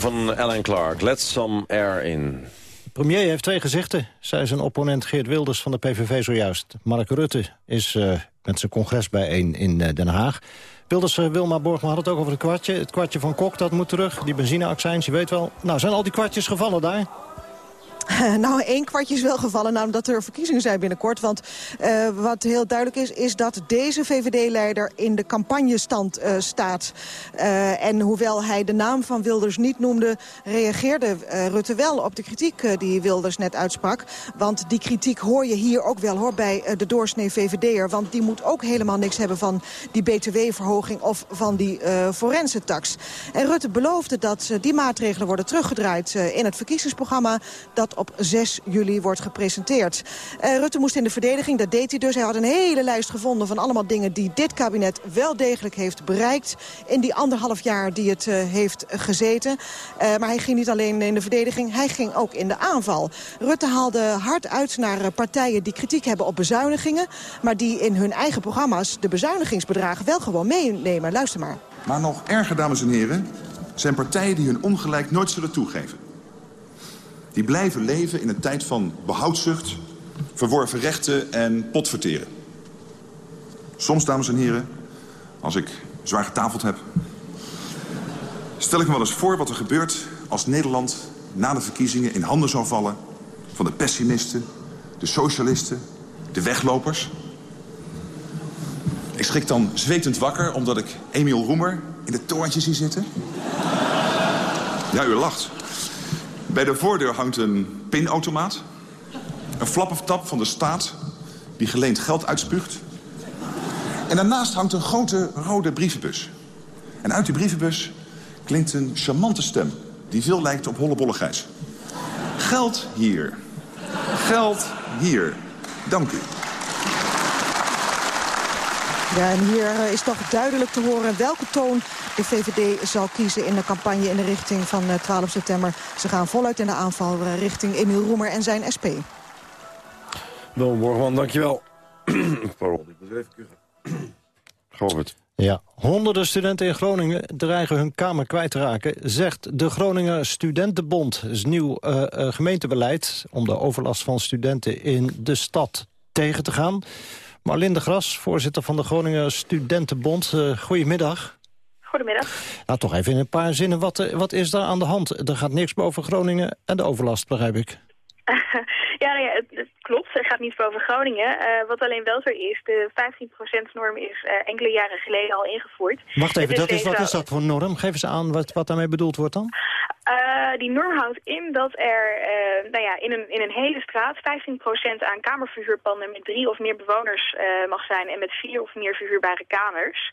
van Alan Clark, Let Some Air In. De premier heeft twee gezichten, zei zijn opponent Geert Wilders van de PVV zojuist. Mark Rutte is eh, met zijn congres bijeen in eh, Den Haag. Wilders, uh, Wilma Borgman had het ook over het kwartje. Het kwartje van Kok, dat moet terug. Die benzineaccijns, je weet wel. Nou, zijn al die kwartjes gevallen daar? Nou, één kwartje is wel gevallen, namelijk dat er verkiezingen zijn binnenkort. Want eh, wat heel duidelijk is, is dat deze VVD-leider in de campagnestand eh, staat. Eh, en hoewel hij de naam van Wilders niet noemde... reageerde eh, Rutte wel op de kritiek eh, die Wilders net uitsprak. Want die kritiek hoor je hier ook wel hoor, bij eh, de doorsnee VVD'er. Want die moet ook helemaal niks hebben van die btw-verhoging... of van die eh forensentax. En Rutte beloofde dat eh, die maatregelen worden teruggedraaid... eh, in het verkiezingsprogramma dat op 6 juli wordt gepresenteerd. Eh, Rutte moest in de verdediging, dat deed hij dus. Hij had een hele lijst gevonden van allemaal dingen die dit kabinet wel degelijk heeft bereikt. In die anderhalf jaar die het eh, heeft gezeten. Eh, maar hij ging niet alleen in de verdediging, hij ging ook in de aanval. Rutte haalde hard uit naar partijen die kritiek hebben op bezuinigingen... maar die in hun eigen programma's de bezuinigingsbedragen wel gewoon meenemen. Luister maar. Maar nog erger, dames en heren, zijn partijen die hun ongelijk nooit zullen toegeven. Die blijven leven in een tijd van behoudzucht, verworven rechten en potverteren. Soms, dames en heren, als ik zwaar getafeld heb... stel ik me wel eens voor wat er gebeurt als Nederland na de verkiezingen in handen zou vallen... van de pessimisten, de socialisten, de weglopers. Ik schrik dan zwetend wakker omdat ik Emiel Roemer in het torentje zie zitten. Ja, u lacht. Bij de voordeur hangt een pinautomaat. Een flappertap van de staat die geleend geld uitspuugt. En daarnaast hangt een grote rode brievenbus. En uit die brievenbus klinkt een charmante stem... die veel lijkt op Hollebolle Gijs. Geld hier. Geld hier. Dank u. Ja, en hier eh, is toch duidelijk te horen welke toon de VVD zal kiezen in de campagne in de richting van eh, 12 september. Ze gaan voluit in de aanval eh, richting Emiel Roemer en zijn SP. Don Borgman, dankjewel. Pardon, ik moet even kuchen. Govert. Ja, honderden studenten in Groningen dreigen hun kamer kwijt te raken... zegt de Groninger Studentenbond. Het is nieuw eh, eh, gemeentebeleid om de overlast van studenten in de stad tegen te gaan. Marlinde de Gras, voorzitter van de Groninger Studentenbond. Eh, goedemiddag. Goedemiddag. Nou, toch even in een paar zinnen. Wat, eh, wat is daar aan de hand? Er gaat niks boven Groningen en de overlast, begrijp ik. ja, nou ja het, het klopt. Het gaat niet over Groningen. Eh, wat alleen wel zo is, de 15%-norm is enkele jaren geleden al ingevoerd. Wacht even, Het dat is, wat is dat voor norm? Geef eens aan wat, wat daarmee bedoeld wordt dan. Eh, die norm houdt in dat er eh, nou ja, in, een, in een hele straat 15% aan kamerverhuurpanden met drie of meer bewoners eh, mag zijn en met vier of meer verhuurbare kamers.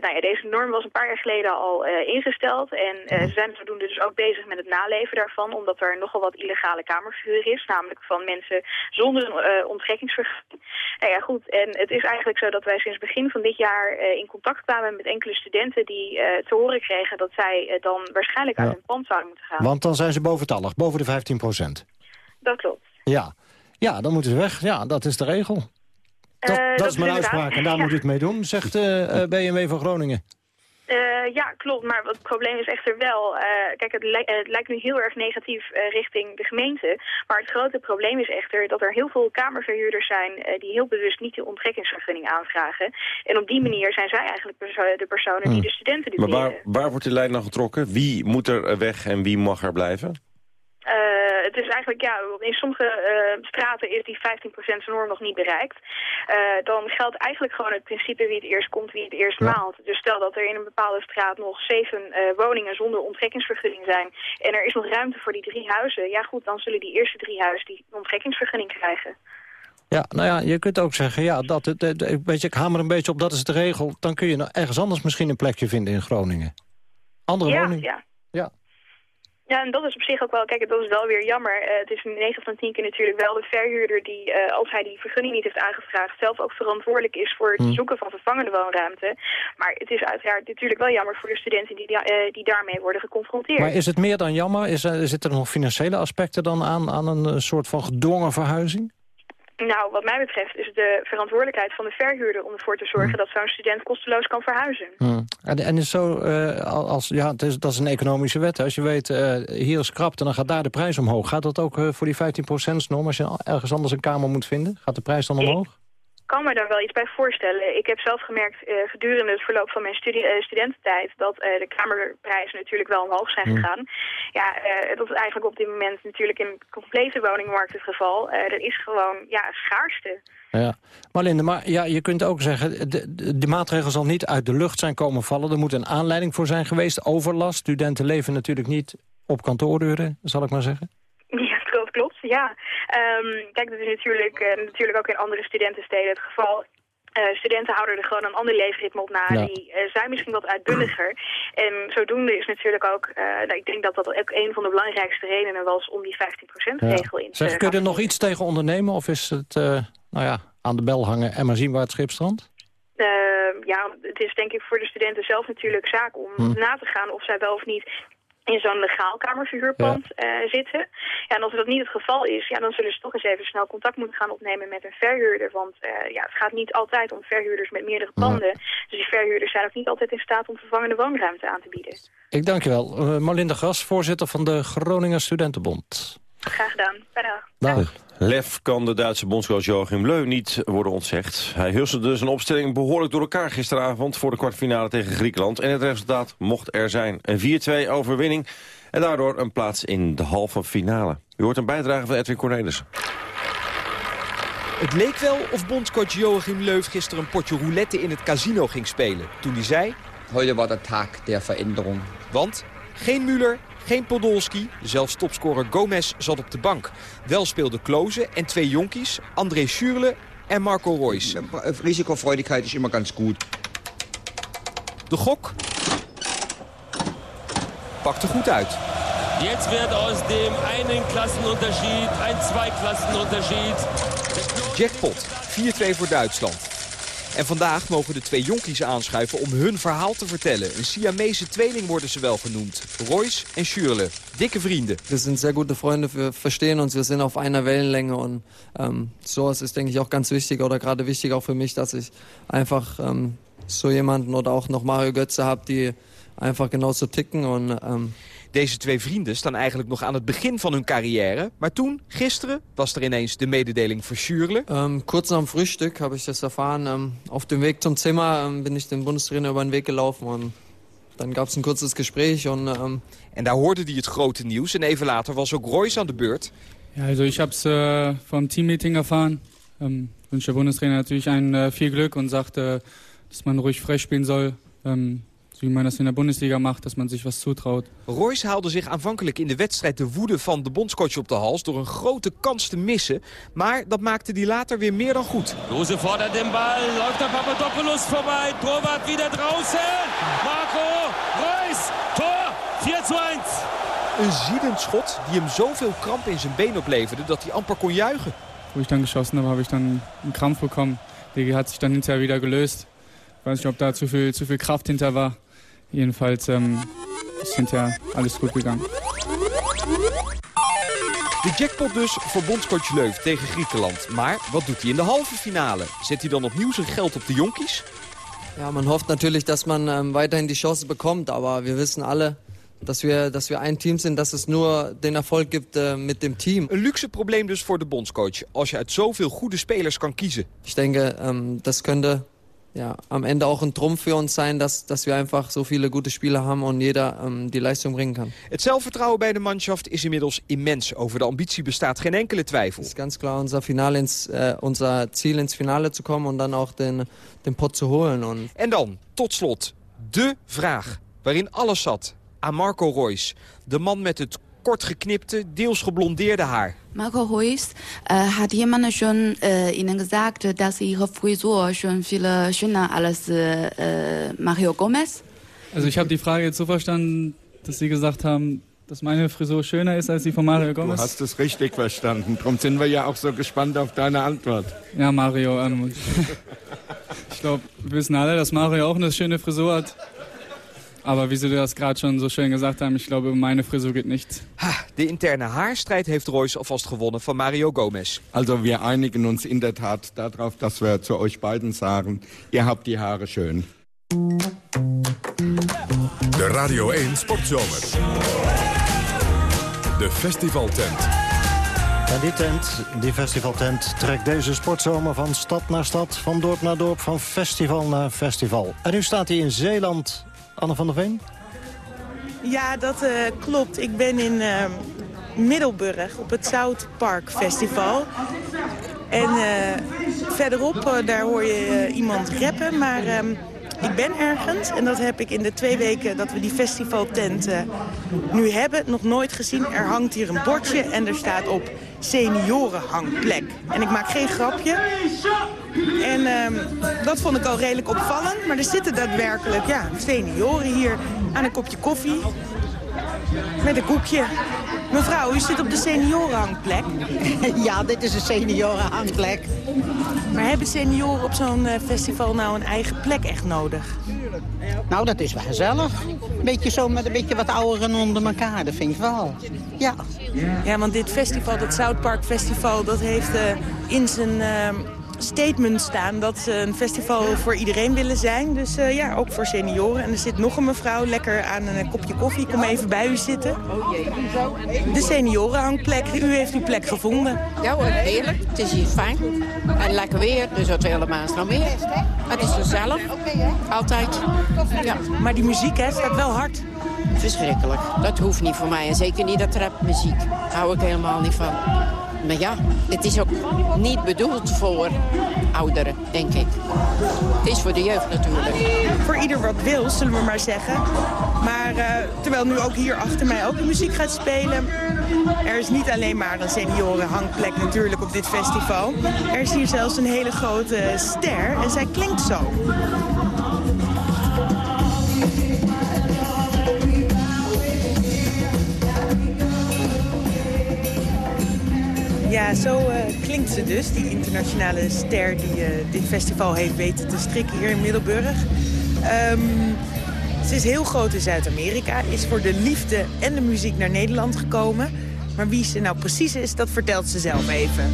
Nou ja, deze norm was een paar jaar geleden al ingesteld en eh, ze zijn zodoende dus ook bezig met het naleven daarvan, omdat er nogal wat illegale kamerverhuur is, namelijk van mensen zonder een onttrekkingsvergunning. Nou ja, goed, en het is eigenlijk zo dat wij sinds begin van dit jaar in contact kwamen met enkele studenten die te horen kregen dat zij dan waarschijnlijk uit Ja. hun pand zouden moeten gaan. Want dan zijn ze boventallig, boven de 15 procent. Dat klopt. Ja. ja, dan moeten ze weg. Ja, dat is de regel. Dat, Eh, dat, dat is mijn uitspraak en daar ja. moet u het mee doen, zegt eh, eh, BMW van Groningen. Eh, ja, klopt. Maar het probleem is echter wel... eh, kijk, het, li- het lijkt nu heel erg negatief eh, richting de gemeente. Maar het grote probleem is echter dat er heel veel kamerverhuurders zijn... die heel bewust niet de onttrekkingsvergunning aanvragen. En op die manier zijn zij eigenlijk perso- de personen die de studenten Hmm. Maar waar, waar wordt die lijn dan getrokken? Wie moet er weg en wie mag er blijven? Eh, het is eigenlijk, ja, in sommige eh, straten is die 15% norm nog niet bereikt. Eh, dan geldt eigenlijk gewoon het principe wie het eerst komt, wie het eerst maalt. Dus stel dat er in een bepaalde straat nog zeven woningen zonder onttrekkingsvergunning zijn... en er is nog ruimte voor die drie huizen, ja goed, dan zullen die eerste drie huizen die onttrekkingsvergunning krijgen. Ja, nou ja, je kunt ook zeggen, ja, dat, het- het- het- weet je, ik hamer een beetje op, dat is de regel. Dan kun je nou ergens anders misschien een plekje vinden in Groningen. Andere ja, woning. ja. Ja. Ja, en dat is op zich ook wel, kijk, dat is wel weer jammer. Eh, het is in 9 van 10 keer natuurlijk wel de verhuurder die, eh, als hij die vergunning niet heeft aangevraagd, zelf ook verantwoordelijk is voor het Hmm. zoeken van vervangende woonruimte. Maar het is uiteraard natuurlijk wel jammer voor de studenten die, eh, die daarmee worden geconfronteerd. Maar is het meer dan jammer? Is er, zitten er nog financiële aspecten dan aan, aan een soort van gedwongen verhuizing? Nou, wat mij betreft is het de verantwoordelijkheid van de verhuurder om ervoor te zorgen Hmm. dat zo'n student kosteloos kan verhuizen. Hm. En, en is zo, eh, als, ja, het is, dat is een economische wet. Als je weet, eh, hier is krapte, dan gaat daar de prijs omhoog. Gaat dat ook eh, voor die 15%-norm? Als je ergens anders een kamer moet vinden, gaat de prijs dan omhoog? Ik kan me daar wel iets bij voorstellen. Ik heb zelf gemerkt eh, gedurende het verloop van mijn studie, eh, studententijd... dat eh, de kamerprijzen natuurlijk wel omhoog zijn Hmm. gegaan. Ja, dat is eigenlijk op dit moment natuurlijk in de complete woningmarkt het geval. Er is gewoon ja, schaarste. Ja. Maar Linde, maar ja, je kunt ook zeggen... De, de, de maatregel zal niet uit de lucht zijn komen vallen. Er moet een aanleiding voor zijn geweest. Overlast. Studenten leven natuurlijk niet op kantooruren, zal ik maar zeggen. Ja. Ehm, kijk, dat is natuurlijk, eh, natuurlijk ook in andere studentensteden het geval. Eh, studenten houden er gewoon een ander leefritme op na. Ja. Die eh, zijn misschien wat uitbundiger. En zodoende is natuurlijk ook... eh, nou, ik denk dat dat ook een van de belangrijkste redenen was... om die 15%-regel in te Zeg, kun je er nog iets tegen ondernemen? Of is het eh, nou ja, aan de bel hangen en maar zien waar het schip strandt? Eh, ja, het is denk ik voor de studenten zelf natuurlijk zaak om Hm. na te gaan of zij wel of niet in zo'n legaal kamerverhuurpand eh, zitten. Ja, en als dat niet het geval is, ja, dan zullen ze toch eens even snel contact moeten gaan opnemen met een verhuurder. Want eh, ja, het gaat niet altijd om verhuurders met meerdere panden. Dus die verhuurders zijn ook niet altijd in staat om vervangende woonruimte aan te bieden. Ik dank je wel. Uh, Marlinde Gras, voorzitter van de Groninger Studentenbond. Graag gedaan. Dag. Dag. Lef kan de Duitse bondscoach Joachim Leu niet worden ontzegd. Hij hustelde zijn opstelling behoorlijk door elkaar gisteravond... voor de kwartfinale tegen Griekenland. En het resultaat mocht er zijn. Een 4-2 overwinning en daardoor een plaats in de halve finale. U hoort een bijdrage van Edwin Cornelissen. Het leek wel of bondscoach Joachim Leuf gisteren een potje roulette in het casino ging spelen. Toen hij zei... Heute war der Tag der Veränderung. Want geen Müller, geen Podolski, zelfs topscorer Gomez zat op de bank. Wel speelden Kloze en twee jonkies, André Schürle en Marco Reus. Risikofreudigkeit is immer ganz gut. De gok pakte goed uit. Jetzt wird aus dem einen Klassenunterschied ein Zweiklassenunterschied. Jackpot, 4-2 voor Duitsland. En vandaag mogen de twee jonkies aanschuiven om hun verhaal te vertellen. Een Siamese tweeling worden ze wel genoemd. Royce en Schürle. Dikke vrienden. Wir sind sehr gute Freunde, wir verstehen uns, wir sind auf einer Wellenlänge und ähm, ist, denke ich, auch ganz wichtig oder gerade wichtig auch für mich, dass ich einfach ähm, so jemanden oder auch noch Mario Götze habe, die einfach genauso ticken und ähm, Deze twee vrienden staan eigenlijk nog aan het begin van hun carrière. Maar toen, gisteren, was er ineens de mededeling voor Schürle. Ähm, kurz nach dem Frühstück habe ich das erfahren. Ähm, auf dem Weg zum Zimmer ähm, bin ich dem Bundestrainer über den Weg gelaufen und dann gab es ein kurzes Gespräch und ähm, En daar hoorde hij het grote nieuws. En even later was ook Royce aan de beurt. Ja, also ich habe es äh, vom Teammeeting erfahren. Ähm, wünsche der Bundestrainer natürlich ein äh, viel Glück und sagte, dass man ruhig frech spielen soll. Ähm, so wie man das in der Bundesliga macht, dass man sich was zutraut. Royce haalde zich aanvankelijk in de wedstrijd de woede van de bondscoach op de hals... door een grote kans te missen. Maar dat maakte hij later weer meer dan goed. Lose fordert den Ball, läuft der Papadopoulos vorbei, Torwart wieder draußen. Marco Reus, Tor, 4 zu 1. Een ziedend schot die hem zoveel kramp in zijn been opleverde... dat hij amper kon juichen. Wo ich dann geschossen habe, habe ich dann einen Krampf bekommen. Der hat sich dann hinterher wieder gelöst. Ich weiß nicht, ob da zu viel, zu viel Kraft hinter war. Jedenfalls ähm, ist hinterher alles gut gegangen. De jackpot dus voor bondscoach Leuf tegen Griekenland. Maar wat doet hij in de halve finale? Zet hij dan opnieuw zijn geld op de jonkies? Ja, man hofft natürlich, dass man ähm, weiterhin die Chance bekommt, aber wir wissen alle, dass wir, dass wir ein Team sind, dass es nur den Erfolg gibt äh, mit dem Team. Een luxe probleem dus voor de bondscoach. Als je uit zoveel goede spelers kan kiezen. Ich denke, ähm, das könnte ja, am Ende auch ein Trumpf für uns sein, dass, dass wir einfach so viele gute Spieler haben und jeder ähm, die Leistung bringen kann. Het zelfvertrouwen bij de Mannschaft is inmiddels immens. Over de ambitie bestaat geen enkele twijfel. Es ist ganz klar unser, Finale ins, äh, unser Ziel, ins Finale zu kommen und dann auch den, den Pott zu holen. Und En dan, tot slot, de vraag waarin alles zat. Aan Marco Reus. De man met het kort geknipte, deels geblondeerde haar. Marco Reus, äh, hat jemand schon äh, Ihnen gesagt, dass Ihre Frisur schon viel schöner als äh, Mario Gomez? Also ich habe die Frage jetzt so verstanden, dass Sie gesagt haben, dass meine Frisur schöner ist als die von Mario Gomez. Du hast es richtig verstanden. Darum sind wir ja auch so gespannt auf deine Antwort. Ja, Mario. Ähm, ich glaube, wir wissen alle, dass Mario auch eine schöne Frisur hat. Aber wie Sie das gerade schon so schön gesagt haben, ich glaube, meine Frisur geht nicht. De interne haarstrijd heeft Reus alvast gewonnen van Mario Gomez. Also wir einigen uns in der Tat darauf, dass wir zu euch beiden sagen, ihr habt die Haare schön. De Radio 1 Sportzomer. De festivaltent. En die tent, die festivaltent, trekt deze sportzomer van stad naar stad, van dorp naar dorp, van festival naar festival. En nu staat hij in Zeeland. Anne van der Veen? Ja, dat eh, klopt. Ik ben in eh, Middelburg op het South Park Festival. En eh, verderop, eh, daar hoor je iemand rappen. Maar ehm, Ik ben ergens en dat heb ik in de twee weken dat we die festivaltent nu hebben nog nooit gezien. Er hangt hier een bordje en er staat op seniorenhangplek. En ik maak geen grapje. En ehm, dat vond ik al redelijk opvallend. Maar er zitten daadwerkelijk ja, senioren hier aan een kopje koffie. Met een koekje. Mevrouw, u zit op de seniorenhangplek. Ja, dit is een seniorenhangplek. Maar hebben senioren op zo'n eh, festival nou een eigen plek echt nodig? Nou, dat is wel gezellig. Beetje zo met een beetje wat ouderen onder elkaar, dat vind ik wel. Ja. Ja, want dit festival, dat South Park Festival, dat heeft eh, in zijn ehm, statement staan dat ze een festival voor iedereen willen zijn. Dus eh, ja, ook voor senioren. En er zit nog een mevrouw lekker aan een kopje koffie. Kom even bij u zitten. De seniorenhangplek. U heeft uw plek gevonden. Ja hoor, heerlijk. Het is hier fijn. En lekker weer, dus wat willen mensen nog meer? Het is gezellig. Altijd. Ja. Maar die muziek hè, staat wel hard. Verschrikkelijk. Dat hoeft niet voor mij. En zeker niet dat rapmuziek. Daar hou ik helemaal niet van. Maar ja, het is ook niet bedoeld voor ouderen, denk ik. Het is voor de jeugd natuurlijk. Voor ieder wat wil, zullen we maar zeggen. Maar eh, terwijl nu ook hier achter mij ook de muziek gaat spelen... er is niet alleen maar een seniorenhangplek natuurlijk op dit festival. Er is hier zelfs een hele grote ster en zij klinkt zo. Zo eh, klinkt ze dus, die internationale ster die eh, dit festival heeft weten te strikken hier in Middelburg. Ehm, ze is heel groot in Zuid-Amerika, is voor de liefde en de muziek naar Nederland gekomen. Maar wie ze nou precies is, dat vertelt ze zelf even.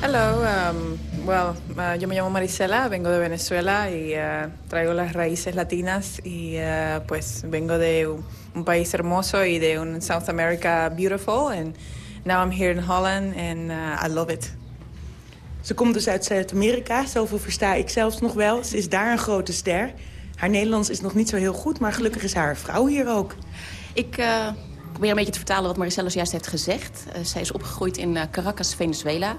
Hello, um, well, uh, yo me llamo Marisela, vengo de Venezuela y uh, traigo las raíces latinas y uh, pues vengo de un país hermoso y de un South America beautiful and now I'm here in Holland and uh, I love it. Ze komt dus uit Zuid-Amerika, zoveel versta ik zelfs nog wel. Ze is daar een grote ster. Haar Nederlands is nog niet zo heel goed, maar gelukkig is haar vrouw hier ook. Ik eh, probeer een beetje te vertalen wat Maricela juist heeft gezegd. Uh, zij is opgegroeid in uh, Caracas, Venezuela.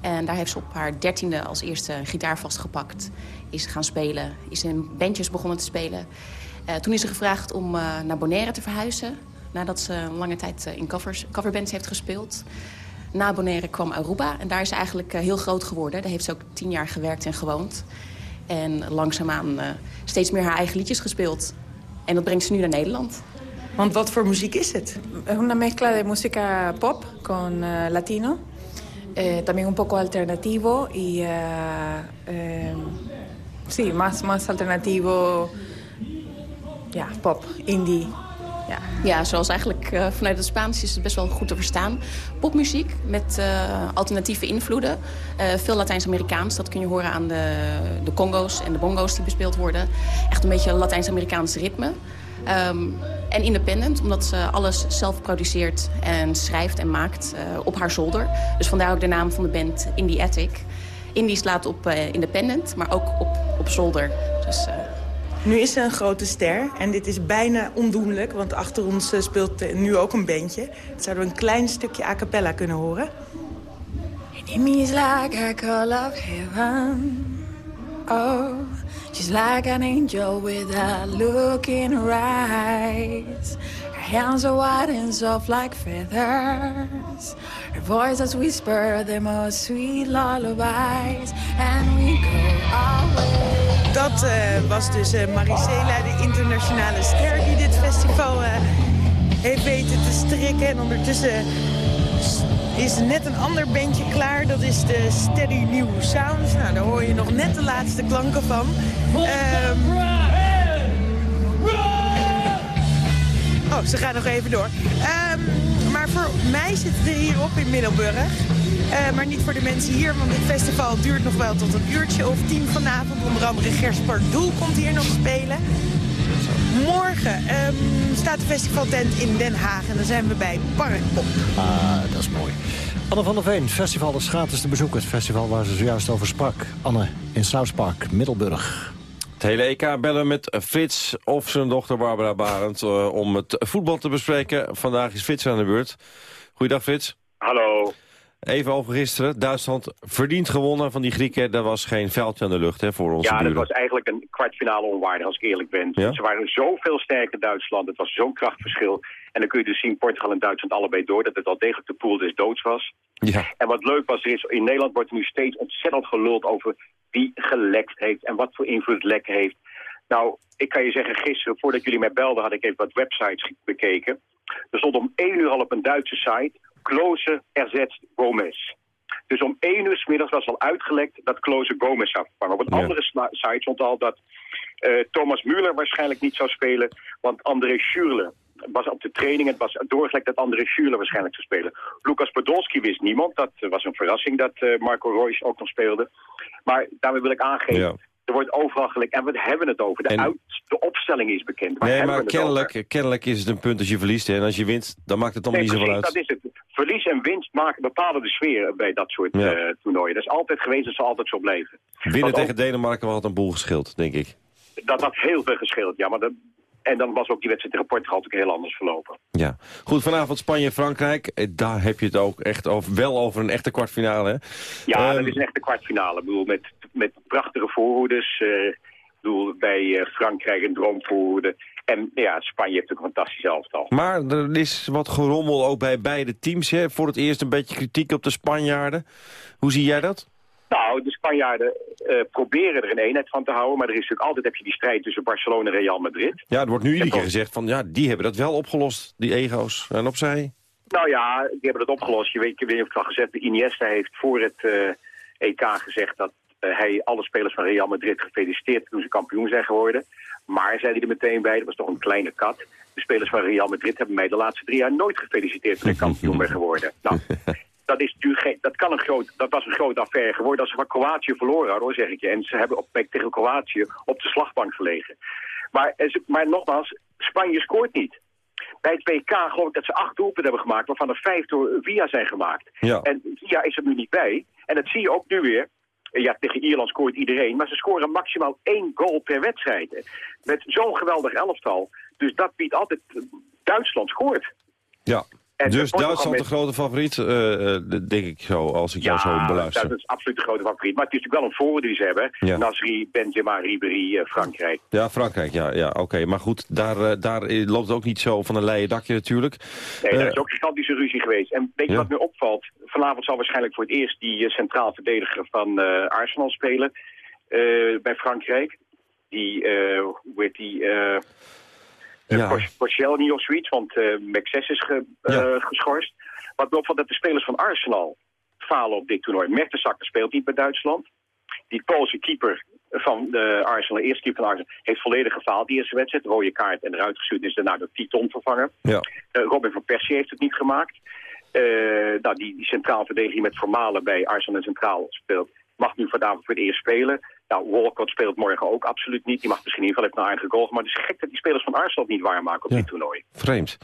En daar heeft ze op haar dertiende als eerste een gitaar vastgepakt. Is gaan spelen, is in bandjes begonnen te spelen. toen is ze gevraagd om naar Bonaire te verhuizen. Nadat ze een lange tijd in covers, coverbands heeft gespeeld. Na Bonaire kwam Aruba en daar is ze eigenlijk heel groot geworden. Daar heeft ze ook tien jaar gewerkt en gewoond. En langzaamaan uh, steeds meer haar eigen liedjes gespeeld. En dat brengt ze nu naar Nederland. Want wat voor muziek is het? Una mezcla de música pop con latino. Eh, también un poco alternativo y... Uh, eh, sí, más, más alternativo. Ja, pop, indie. Ja. zoals eigenlijk uh, vanuit het Spaans is het best wel goed te verstaan. Popmuziek met uh, alternatieve invloeden. Uh, veel Latijns-Amerikaans, dat kun je horen aan de, de congo's en de bongo's die bespeeld worden. Echt een beetje Latijns-Amerikaans ritme. Um, en independent, omdat ze alles zelf produceert en schrijft en maakt op haar zolder. Dus vandaar ook de naam van de band Indie Attic. Indie slaat op independent, maar ook op, op zolder. Dus... Nu is ze een grote ster en dit is bijna ondoenlijk, want achter ons speelt nu ook een bandje. Zouden we een klein stukje a cappella kunnen horen. Enemies like a call of heaven. Oh, she's like an angel hands are white and soft like feathers. Her voice has whispered the most sweet lullabies. And we go away. Dat uh, was dus uh, Maricela, de internationale ster die dit festival uh, heeft weten te strikken. En ondertussen is net een ander bandje klaar. Dat is de Steady New Sounds. Nou, daar hoor je nog net de laatste klanken van. Um... Oh, ze gaan nog even door. Um, maar voor mij zitten er hier op in Middelburg. Uh, maar niet voor de mensen hier, want dit festival duurt nog wel tot een uurtje of tien vanavond. Onder andere Gers Pardoel komt hier nog spelen. Morgen um, staat de festivaltent in Den Haag en dan zijn we bij Parkpop. Ah, dat is mooi. Anne van der Veen, festival is gratis te bezoeken. Het festival waar ze zojuist over sprak. Anne, in South Middelburg. Het hele EK bellen met Frits of zijn dochter Barbara Barend... Uh, om het voetbal te bespreken. Vandaag is Frits aan de beurt. Goeiedag, Frits. Hallo. Even over gisteren. Duitsland verdient gewonnen van die Grieken. Er was geen veldje aan de lucht hè, voor onze Ja, dat was eigenlijk een kwartfinale onwaardig, als ik eerlijk ben. Ja? Ze waren zoveel sterker Duitsland, het was zo'n krachtverschil. En dan kun je dus zien, Portugal en Duitsland allebei door... dat het al degelijk de pool des doods was. Ja. En wat leuk was, er is, in Nederland wordt er nu steeds ontzettend geluld over wie gelekt heeft... en wat voor invloed lek heeft. Nou, ik kan je zeggen, gisteren, voordat jullie mij belden... had ik even wat websites bekeken. Er stond om één uur al op een Duitse site... Klose erzet Gomez. Dus om één uur 's middags was al uitgelekt dat Klose Gomez zou vervangen. Op een Ja. andere site stond al dat eh, Thomas Müller waarschijnlijk niet zou spelen... want André Schürrle was op de training... het was doorgelekt dat André Schürrle waarschijnlijk zou spelen. Lucas Podolski wist niemand. Dat eh, was een verrassing dat eh, Marco Reus ook nog speelde. Maar daarmee wil ik aangeven... Ja. Er wordt overal gelekt. En we hebben het over. De, En- uit, de opstelling is bekend. Waar Nee, maar kennelijk, kennelijk is het een punt als je verliest. Hè. En als je wint, dan maakt het allemaal Nee, niet zoveel uit. dat is het. Verlies en winst maken, bepalen de sfeer bij dat soort Ja. eh, toernooien. Dat is altijd geweest en zal altijd zo blijven. Winnen Want tegen Denemarken had een boel geschild, denk ik. ook- dat had heel veel gescheeld, ja. Maar dat, en dan was ook die wedstrijd tegen Portugal natuurlijk heel anders verlopen. Ja. Goed, vanavond Spanje-Frankrijk. Eh, Daar heb je het ook echt over, wel over een echte kwartfinale. Hè? Ja, Ehm, dat is een echte kwartfinale. Ik bedoel, met, met prachtige voorhoeders. eh, ik bedoel, bij eh, Frankrijk een droomvoorhoede. En ja, Spanje heeft ook een fantastisch elftal. Maar er is wat gerommel ook bij beide teams. Hè? Voor het eerst een beetje kritiek op de Spanjaarden. Hoe zie jij dat? Nou, de Spanjaarden eh, proberen er een eenheid van te houden. Maar er is natuurlijk altijd heb je die strijd tussen Barcelona en Real Madrid. Ja, er wordt nu iedere keer gezegd van... ja, die hebben dat wel opgelost, die ego's. En opzij. Nou ja, die hebben het opgelost. Je weet, ik weet of ik het al gezegd heb. Iniesta heeft voor het EK gezegd dat hij alle spelers van Real Madrid gefeliciteerd toen ze kampioen zijn geworden. Maar, zei hij er meteen bij, dat was toch een kleine kat. De spelers van Real Madrid hebben mij de laatste drie jaar nooit gefeliciteerd toen ik kampioen ben geworden. Nou, dat, is natuurlijk dat, kan een groot, dat was een grote affaire geworden als ze van Kroatië verloren hadden, hoor, zeg ik je. En ze hebben op, tegen Kroatië op de slagbank gelegen. Maar, ze- maar nogmaals, Spanje scoort niet. Bij het WK geloof ik dat ze acht doelpunten hebben gemaakt, waarvan er vijf door Via zijn gemaakt. Ja. En Via is er nu niet bij. En dat zie je ook nu weer. Eh, Ja, tegen Ierland scoort iedereen, maar ze scoren maximaal één goal per wedstrijd. Met zo'n geweldig elftal. Dus dat biedt altijd... Duitsland scoort. Ja. En dus Duitsland de grote favoriet, eh, denk ik zo, als ik jou zo beluister. dat is absoluut de grote favoriet. Maar het is natuurlijk wel een voordeel die ze hebben. Ja. Nasri, Benzema, Ribéry, eh, Frankrijk. Ja, Frankrijk, ja, ja oké. Maar goed, daar, daar loopt het ook niet zo van een leien dakje natuurlijk. Nee, daar Eh, is ook een gigantische ruzie geweest. En weet je Ja. wat me opvalt? Vanavond zal waarschijnlijk voor het eerst die centraal verdediger van Arsenal spelen. bij Frankrijk. Die, hoe heet die... eh Ja. ja. Porcelli of zoiets, want eh Maxes is ge- eh, geschorst. Wat me opvalt dat de spelers van Arsenal falen op dit toernooi. Mertesacker speelt niet bij Duitsland. Die Poolse keeper van de Arsenal, de eerste keeper van Arsenal, heeft volledig gefaald die eerste wedstrijd. Rode kaart en eruit gestuurd is daarna door Titon vervangen. Ja. Robin van Persie heeft het niet gemaakt. Nou, die, die centraal verdediger die met Formalen bij Arsenal en Centraal speelt, mag nu vanavond voor het eerst spelen. Nou, Walcott speelt morgen ook absoluut niet. Die mag misschien in ieder geval even een eigen goal. Maar het is gek dat die spelers van Arsenal het niet waarmaken op dit toernooi. Vreemd.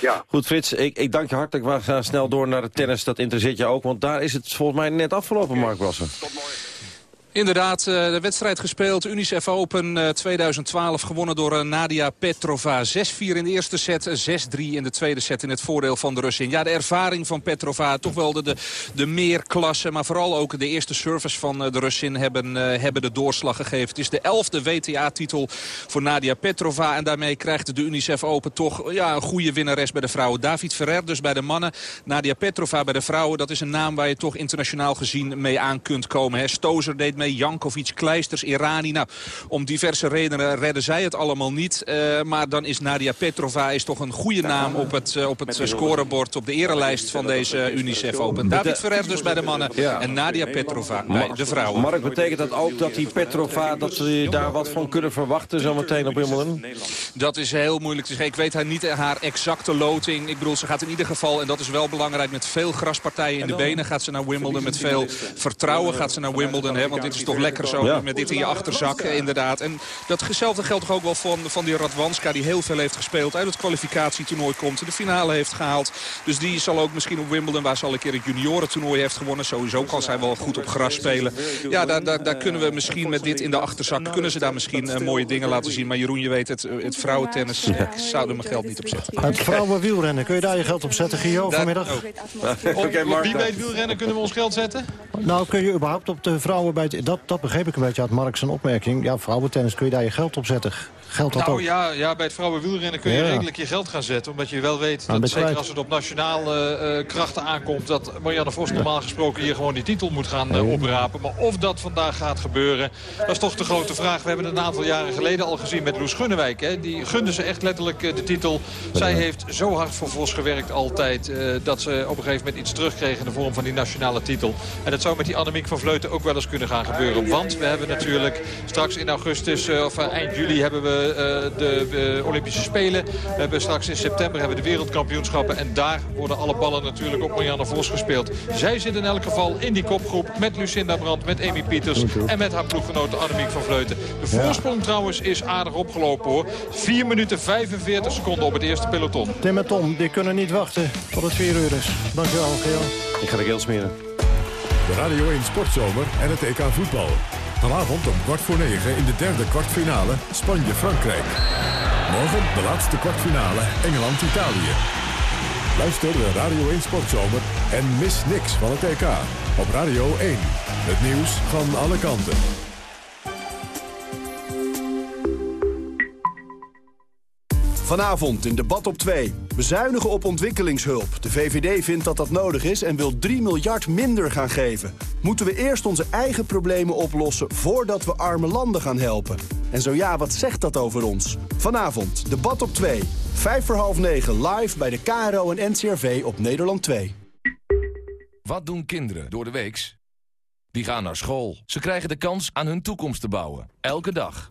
Ja. Goed, Frits, ik, ik dank je hartelijk. We gaan snel door naar de tennis. Dat interesseert je ook, want daar is het volgens mij net afgelopen, Mark Brasser. Inderdaad, eh, de wedstrijd gespeeld. Unicef Open eh, 2012 gewonnen door eh, Nadia Petrova. 6-4 in de eerste set, 6-3 in de tweede set in het voordeel van de Russin. Ja, de ervaring van Petrova, toch wel de, de, de meerklasse... maar vooral ook de eerste service van eh, de Russin hebben, eh, hebben de doorslag gegeven. Het is de elfde WTA-titel voor Nadia Petrova... en daarmee krijgt de Unicef Open toch ja, een goede winnares bij de vrouwen. David Ferrer dus bij de mannen, Nadia Petrova bij de vrouwen. Dat is een naam waar je toch internationaal gezien mee aan kunt komen. Hè. Stozer deed mee, Jankovic, Kleisters, Irani. Nou, om diverse redenen redden zij het allemaal niet. Eh, maar dan is Nadia Petrova is toch een goede naam op het, eh, op het scorebord... op de erelijst van deze Unicef Open. David Ferrer dus bij de mannen en Nadia Petrova bij de vrouwen. Mark, betekent dat ook dat die Petrova, dat ze daar wat van kunnen verwachten zometeen op Wimbledon? Dat is heel moeilijk te zeggen. Ik weet haar niet haar exacte loting. Ik bedoel, ze gaat in ieder geval, en dat is wel belangrijk... met veel graspartijen in de benen gaat ze naar Wimbledon. Met veel vertrouwen gaat ze naar Wimbledon. Hè? Want het is toch lekker zo Ja. met dit in je achterzak, eh, inderdaad. En datzelfde geldt toch ook wel van, van die Radwanska... die heel veel heeft gespeeld, uit het kwalificatietoernooi komt... de finale heeft gehaald. Dus die zal ook misschien op Wimbledon... waar ze al een keer het juniorentoernooi heeft gewonnen... sowieso kan zij wel goed op gras spelen. Ja, daar, daar, daar kunnen we misschien met dit in de achterzak... kunnen ze daar misschien eh, mooie dingen laten zien. Maar Jeroen, je weet het, eh, het vrouwentennis... ik zou er mijn geld niet op zetten. Het vrouwenwielrennen, kun je daar je geld op zetten, Gio, vanmiddag? Op wie weet wielrennen kunnen we ons geld zetten? Nou, kun je überhaupt op de vrouwen bij het... Dat, dat begreep ik een beetje uit Mark zijn opmerking. Ja, vrouwentennis, kun je daar je geld op zetten? Geldt dat nou ook? ja, ja, bij het vrouwenwielrennen kun je Ja. redelijk je geld gaan zetten. Omdat je wel weet, dat, zeker als het op nationale eh, krachten aankomt... dat Marianne Vos normaal gesproken hier gewoon die titel moet gaan eh, oprapen. Maar of dat vandaag gaat gebeuren, dat is toch de grote vraag. We hebben het een aantal jaren geleden al gezien met Loes Gunnewijk. Hè. Die gunde ze echt letterlijk eh, de titel. Zij heeft zo hard voor Vos gewerkt altijd... dat ze op een gegeven moment iets terugkreeg in de vorm van die nationale titel. En dat zou met die Annemiek van Vleuten ook wel eens kunnen gaan gebeuren. Want we hebben natuurlijk straks in augustus, of eind juli, hebben we de eh, Olympische Spelen. We hebben straks in september hebben we de wereldkampioenschappen. En daar worden alle ballen natuurlijk op Marianne Vos gespeeld. Zij zit in elk geval in die kopgroep met Lucinda Brandt, met Amy Pieters en met haar ploeggenote Annemiek van Vleuten. De voorsprong trouwens is aardig opgelopen hoor. 4 minuten 45 seconden op het eerste peloton. Tim en Tom, die kunnen niet wachten tot het 4 uur is. Dankjewel, Gio. Ik ga de keel smeren. De Radio 1 Sportzomer en het EK voetbal. Vanavond om kwart voor negen in de derde kwartfinale Spanje-Frankrijk. Morgen de laatste kwartfinale Engeland-Italië. Luister de Radio 1 Sportzomer en mis niks van het EK. Op Radio 1. Het nieuws van alle kanten. Vanavond in debat op 2. Bezuinigen op ontwikkelingshulp. De VVD vindt dat dat nodig is en wil 3 miljard minder gaan geven. Moeten we eerst onze eigen problemen oplossen voordat we arme landen gaan helpen? En zo ja, wat zegt dat over ons? Vanavond, debat op 2. Vijf voor half negen live bij de KRO en NCRV op Nederland 2. Wat doen kinderen door de weeks? Die gaan naar school. Ze krijgen de kans aan hun toekomst te bouwen. Elke dag.